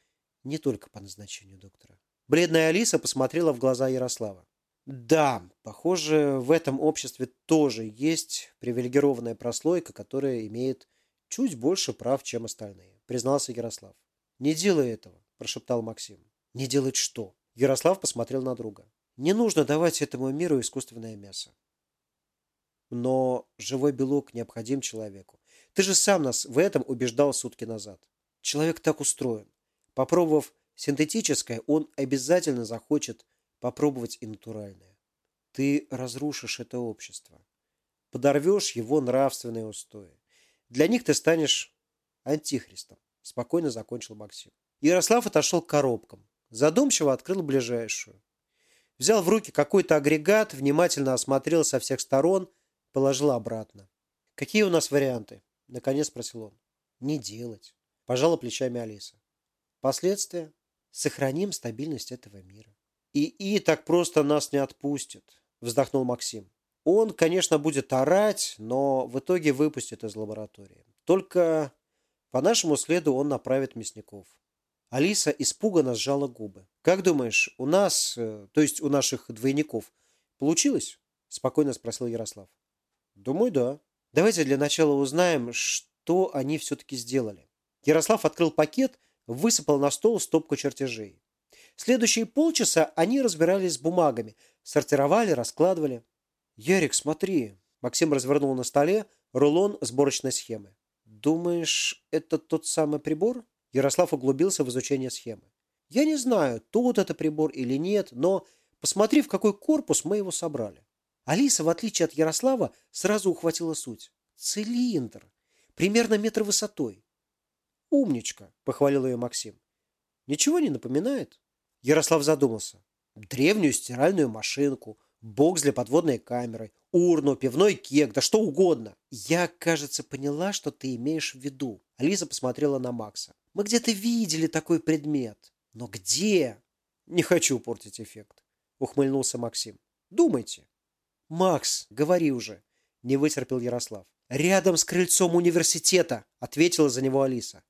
не только по назначению доктора. Бледная Алиса посмотрела в глаза Ярослава. Да, похоже, в этом обществе тоже есть привилегированная прослойка, которая имеет чуть больше прав, чем остальные, признался Ярослав. Не делай этого, прошептал Максим. Не делать что? Ярослав посмотрел на друга. Не нужно давать этому миру искусственное мясо. Но живой белок необходим человеку. Ты же сам нас в этом убеждал сутки назад. Человек так устроен. Попробовав синтетическое, он обязательно захочет попробовать и натуральное. Ты разрушишь это общество. Подорвешь его нравственные устои. Для них ты станешь антихристом. Спокойно закончил Максим. Ярослав отошел к коробкам. Задумчиво открыл ближайшую. Взял в руки какой-то агрегат, внимательно осмотрел со всех сторон, положил обратно. Какие у нас варианты? Наконец спросил он. Не делать. Пожала плечами Алиса. Последствия? Сохраним стабильность этого мира. И И так просто нас не отпустит, вздохнул Максим. Он, конечно, будет орать, но в итоге выпустит из лаборатории. Только по нашему следу он направит мясников. Алиса испуганно сжала губы. «Как думаешь, у нас, э, то есть у наших двойников, получилось?» Спокойно спросил Ярослав. «Думаю, да», Давайте для начала узнаем, что они все-таки сделали. Ярослав открыл пакет, высыпал на стол стопку чертежей. Следующие полчаса они разбирались с бумагами, сортировали, раскладывали. «Ярик, смотри!» Максим развернул на столе рулон сборочной схемы. «Думаешь, это тот самый прибор?» Ярослав углубился в изучение схемы. «Я не знаю, тот это прибор или нет, но посмотри, в какой корпус мы его собрали». Алиса, в отличие от Ярослава, сразу ухватила суть. «Цилиндр. Примерно метр высотой». «Умничка», — похвалил ее Максим. «Ничего не напоминает?» Ярослав задумался. «Древнюю стиральную машинку, бокс для подводной камеры, урну, пивной кек, да что угодно. Я, кажется, поняла, что ты имеешь в виду. Алиса посмотрела на Макса. Мы где-то видели такой предмет. Но где? Не хочу портить эффект. Ухмыльнулся Максим. Думайте. Макс, говори уже. Не вытерпел Ярослав. Рядом с крыльцом университета, ответила за него Алиса.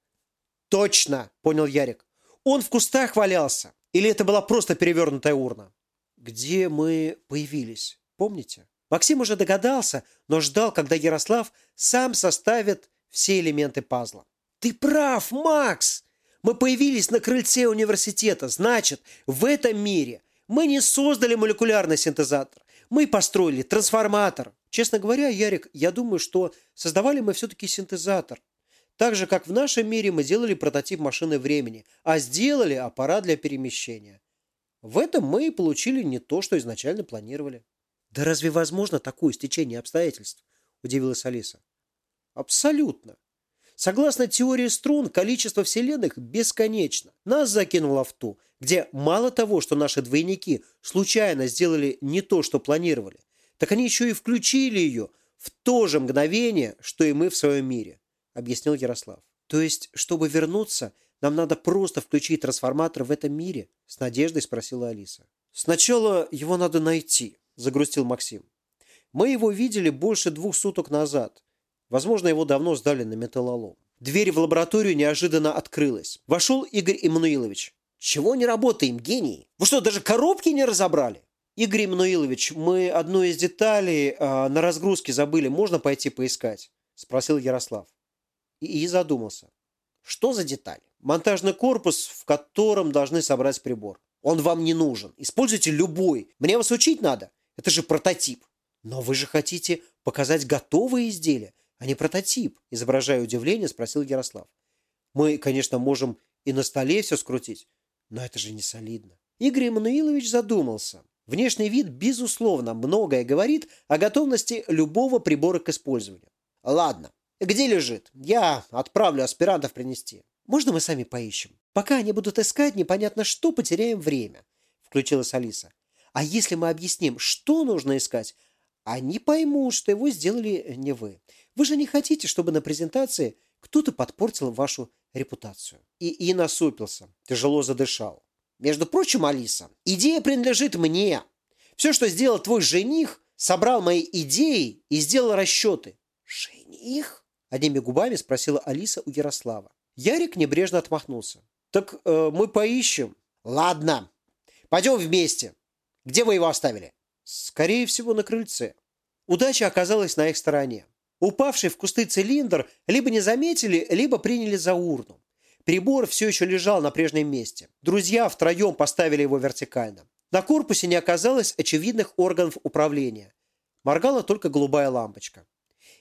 Точно, понял Ярик. Он в кустах валялся. Или это была просто перевернутая урна? Где мы появились, помните? Максим уже догадался, но ждал, когда Ярослав сам составит все элементы пазла. «Ты прав, Макс! Мы появились на крыльце университета. Значит, в этом мире мы не создали молекулярный синтезатор. Мы построили трансформатор. Честно говоря, Ярик, я думаю, что создавали мы все-таки синтезатор. Так же, как в нашем мире мы делали прототип машины времени, а сделали аппарат для перемещения. В этом мы и получили не то, что изначально планировали. «Да разве возможно такое стечение обстоятельств?» – удивилась Алиса. «Абсолютно. Согласно теории струн, количество вселенных бесконечно. Нас закинуло в ту, где мало того, что наши двойники случайно сделали не то, что планировали, так они еще и включили ее в то же мгновение, что и мы в своем мире», – объяснил Ярослав. «То есть, чтобы вернуться, нам надо просто включить трансформатор в этом мире?» – с надеждой спросила Алиса. «Сначала его надо найти», загрустил Максим. Мы его видели больше двух суток назад. Возможно, его давно сдали на металлолом. Дверь в лабораторию неожиданно открылась. Вошел Игорь Иммануилович. «Чего не работаем, гений? Вы что, даже коробки не разобрали?» «Игорь Иммануилович, мы одну из деталей э, на разгрузке забыли. Можно пойти поискать?» Спросил Ярослав. И, задумался. «Что за деталь?» «Монтажный корпус, в котором должны собрать прибор. Он вам не нужен. Используйте любой. Мне вас учить надо. Это же прототип. Но вы же хотите показать готовые изделия, а не прототип, изображая удивление, спросил Ярослав. Мы, конечно, можем и на столе все скрутить, но это же не солидно. Игорь Эммануилович задумался. Внешний вид, безусловно, многое говорит о готовности любого прибора к использованию. Ладно, где лежит? Я отправлю аспирантов принести. Можно мы сами поищем? Пока они будут искать, непонятно что, потеряем время, включилась Алиса. А если мы объясним, что нужно искать, они поймут, что его сделали не вы. Вы же не хотите, чтобы на презентации кто-то подпортил вашу репутацию. И, и насупился, тяжело задышал. Между прочим, Алиса, идея принадлежит мне. Все, что сделал твой жених, собрал мои идеи и сделал расчеты. Жених? Одними губами спросила Алиса у Ярослава. Ярик небрежно отмахнулся. Так э, мы поищем. Ладно, пойдем вместе. Где вы его оставили? Скорее всего, на крыльце. Удача оказалась на их стороне. Упавший в кусты цилиндр либо не заметили, либо приняли за урну. Прибор все еще лежал на прежнем месте. Друзья втроем поставили его вертикально. На корпусе не оказалось очевидных органов управления. Моргала только голубая лампочка.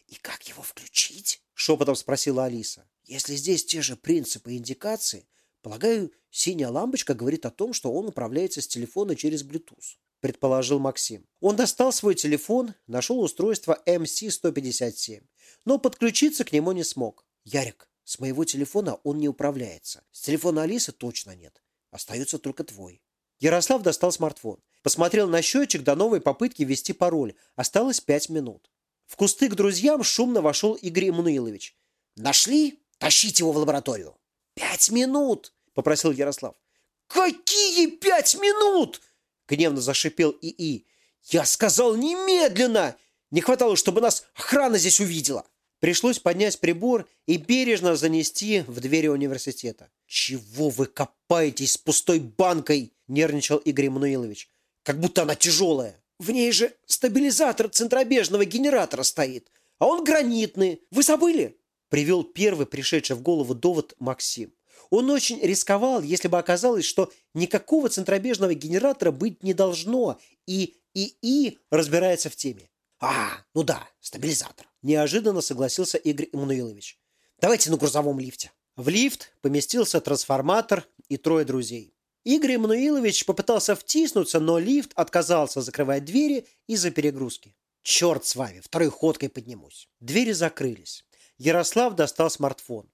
«И как его включить?» – шепотом спросила Алиса. «Если здесь те же принципы индикации, Полагаю, синяя лампочка говорит о том, что он управляется с телефона через Bluetooth, предположил Максим. Он достал свой телефон, нашел устройство MC157, но подключиться к нему не смог. Ярик, с моего телефона он не управляется. С телефона Алисы точно нет. Остается только твой. Ярослав достал смартфон. Посмотрел на счетчик до новой попытки ввести пароль. Осталось пять минут. В кусты к друзьям шумно вошел Игорь Эммануилович. «Нашли? Тащите его в лабораторию!» «Пять минут!» – попросил Ярослав. «Какие пять минут?» – гневно зашипел ИИ. «Я сказал немедленно! Не хватало, чтобы нас охрана здесь увидела!» Пришлось поднять прибор и бережно занести в двери университета. «Чего вы копаетесь с пустой банкой?» – нервничал Игорь Мануилович. «Как будто она тяжелая. В ней же стабилизатор центробежного генератора стоит, а он гранитный. Вы забыли?» Привел первый пришедший в голову довод Максим. Он очень рисковал, если бы оказалось, что никакого центробежного генератора быть не должно, и ИИ разбирается в теме. А, ну да, стабилизатор. Неожиданно согласился Игорь Иммануилович. Давайте на грузовом лифте. В лифт поместился трансформатор и трое друзей. Игорь Эммануилович попытался втиснуться, но лифт отказался закрывать двери из-за перегрузки. «Черт с вами, второй ходкой поднимусь». Двери закрылись. Ярослав достал смартфон.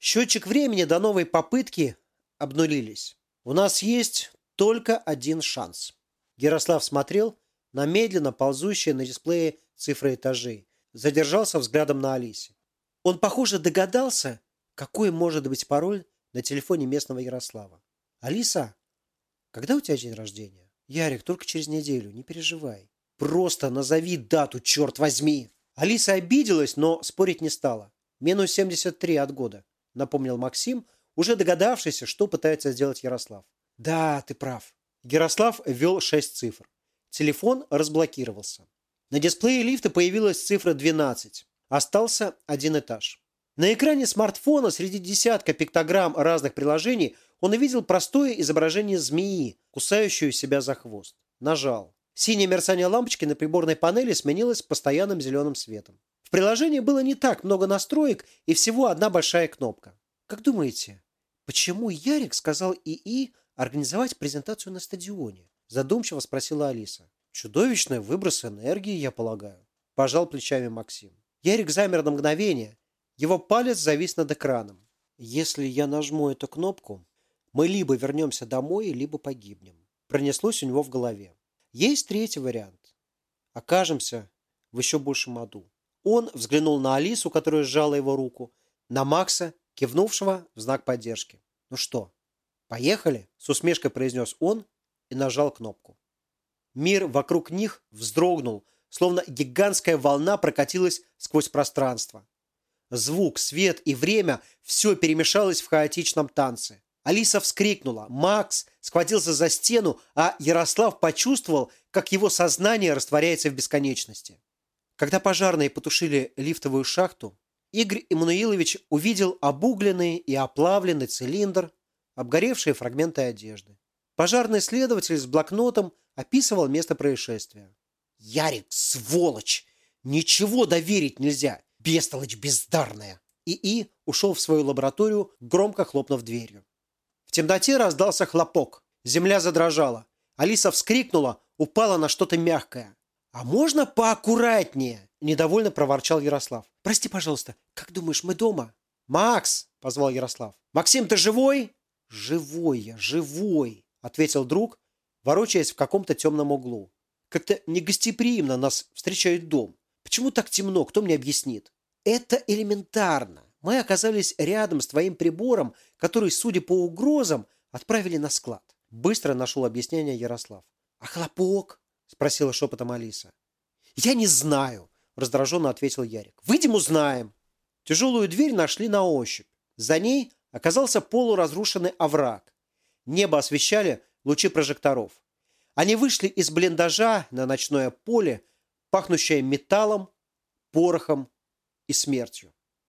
Счетчик времени до новой попытки обнулились. У нас есть только один шанс. Ярослав смотрел на медленно ползущие на дисплее цифры этажей. Задержался взглядом на Алисе. Он, похоже, догадался, какой может быть пароль на телефоне местного Ярослава. «Алиса, когда у тебя день рождения?» «Ярик, только через неделю, не переживай. Просто назови дату, черт возьми!» Алиса обиделась, но спорить не стала. «Минус 73 от года», — напомнил Максим, уже догадавшийся, что пытается сделать Ярослав. «Да, ты прав». Ярослав ввел шесть цифр. Телефон разблокировался. На дисплее лифта появилась цифра 12. Остался один этаж. На экране смартфона среди десятка пиктограмм разных приложений он увидел простое изображение змеи, кусающую себя за хвост. Нажал. Синее мерцание лампочки на приборной панели сменилось постоянным зеленым светом. В приложении было не так много настроек и всего одна большая кнопка. Как думаете, почему Ярик сказал ИИ организовать презентацию на стадионе? Задумчиво спросила Алиса. Чудовищный выброс энергии, я полагаю. Пожал плечами Максим. Ярик замер на мгновение. Его палец завис над экраном. Если я нажму эту кнопку, мы либо вернемся домой, либо погибнем. Пронеслось у него в голове. Есть третий вариант. Окажемся в еще большем аду. Он взглянул на Алису, которая сжала его руку, на Макса, кивнувшего в знак поддержки. «Ну что, поехали?» – с усмешкой произнес он и нажал кнопку. Мир вокруг них вздрогнул – словно гигантская волна прокатилась сквозь пространство. Звук, свет и время – все перемешалось в хаотичном танце. Алиса вскрикнула, Макс схватился за стену, а Ярослав почувствовал, как его сознание растворяется в бесконечности. Когда пожарные потушили лифтовую шахту, Игорь Иммануилович увидел обугленный и оплавленный цилиндр, обгоревшие фрагменты одежды. Пожарный следователь с блокнотом описывал место происшествия. Ярик, сволочь! Ничего доверить нельзя, бестолочь бездарная!» ИИ ушел в свою лабораторию, громко хлопнув дверью. Темноте раздался хлопок. Земля задрожала. Алиса вскрикнула, упала на что-то мягкое. «А можно поаккуратнее?» – недовольно проворчал Ярослав. «Прости, пожалуйста, как думаешь, мы дома?» «Макс!» – позвал Ярослав. «Максим, ты живой?» «Живой я, живой!» – ответил друг, ворочаясь в каком-то темном углу. Как-то негостеприимно нас встречает дом. Почему так темно, кто мне объяснит? Это элементарно. Мы оказались рядом с твоим прибором, который, судя по угрозам, отправили на склад. Быстро нашел объяснение Ярослав. А хлопок? Спросила шепотом Алиса. Я не знаю, раздраженно ответил Ярик. Выйдем узнаем. Тяжелую дверь нашли на ощупь. За ней оказался полуразрушенный овраг. Небо освещали лучи прожекторов. Они вышли из блиндажа на ночное поле, пахнущее металлом, порохом и смертью.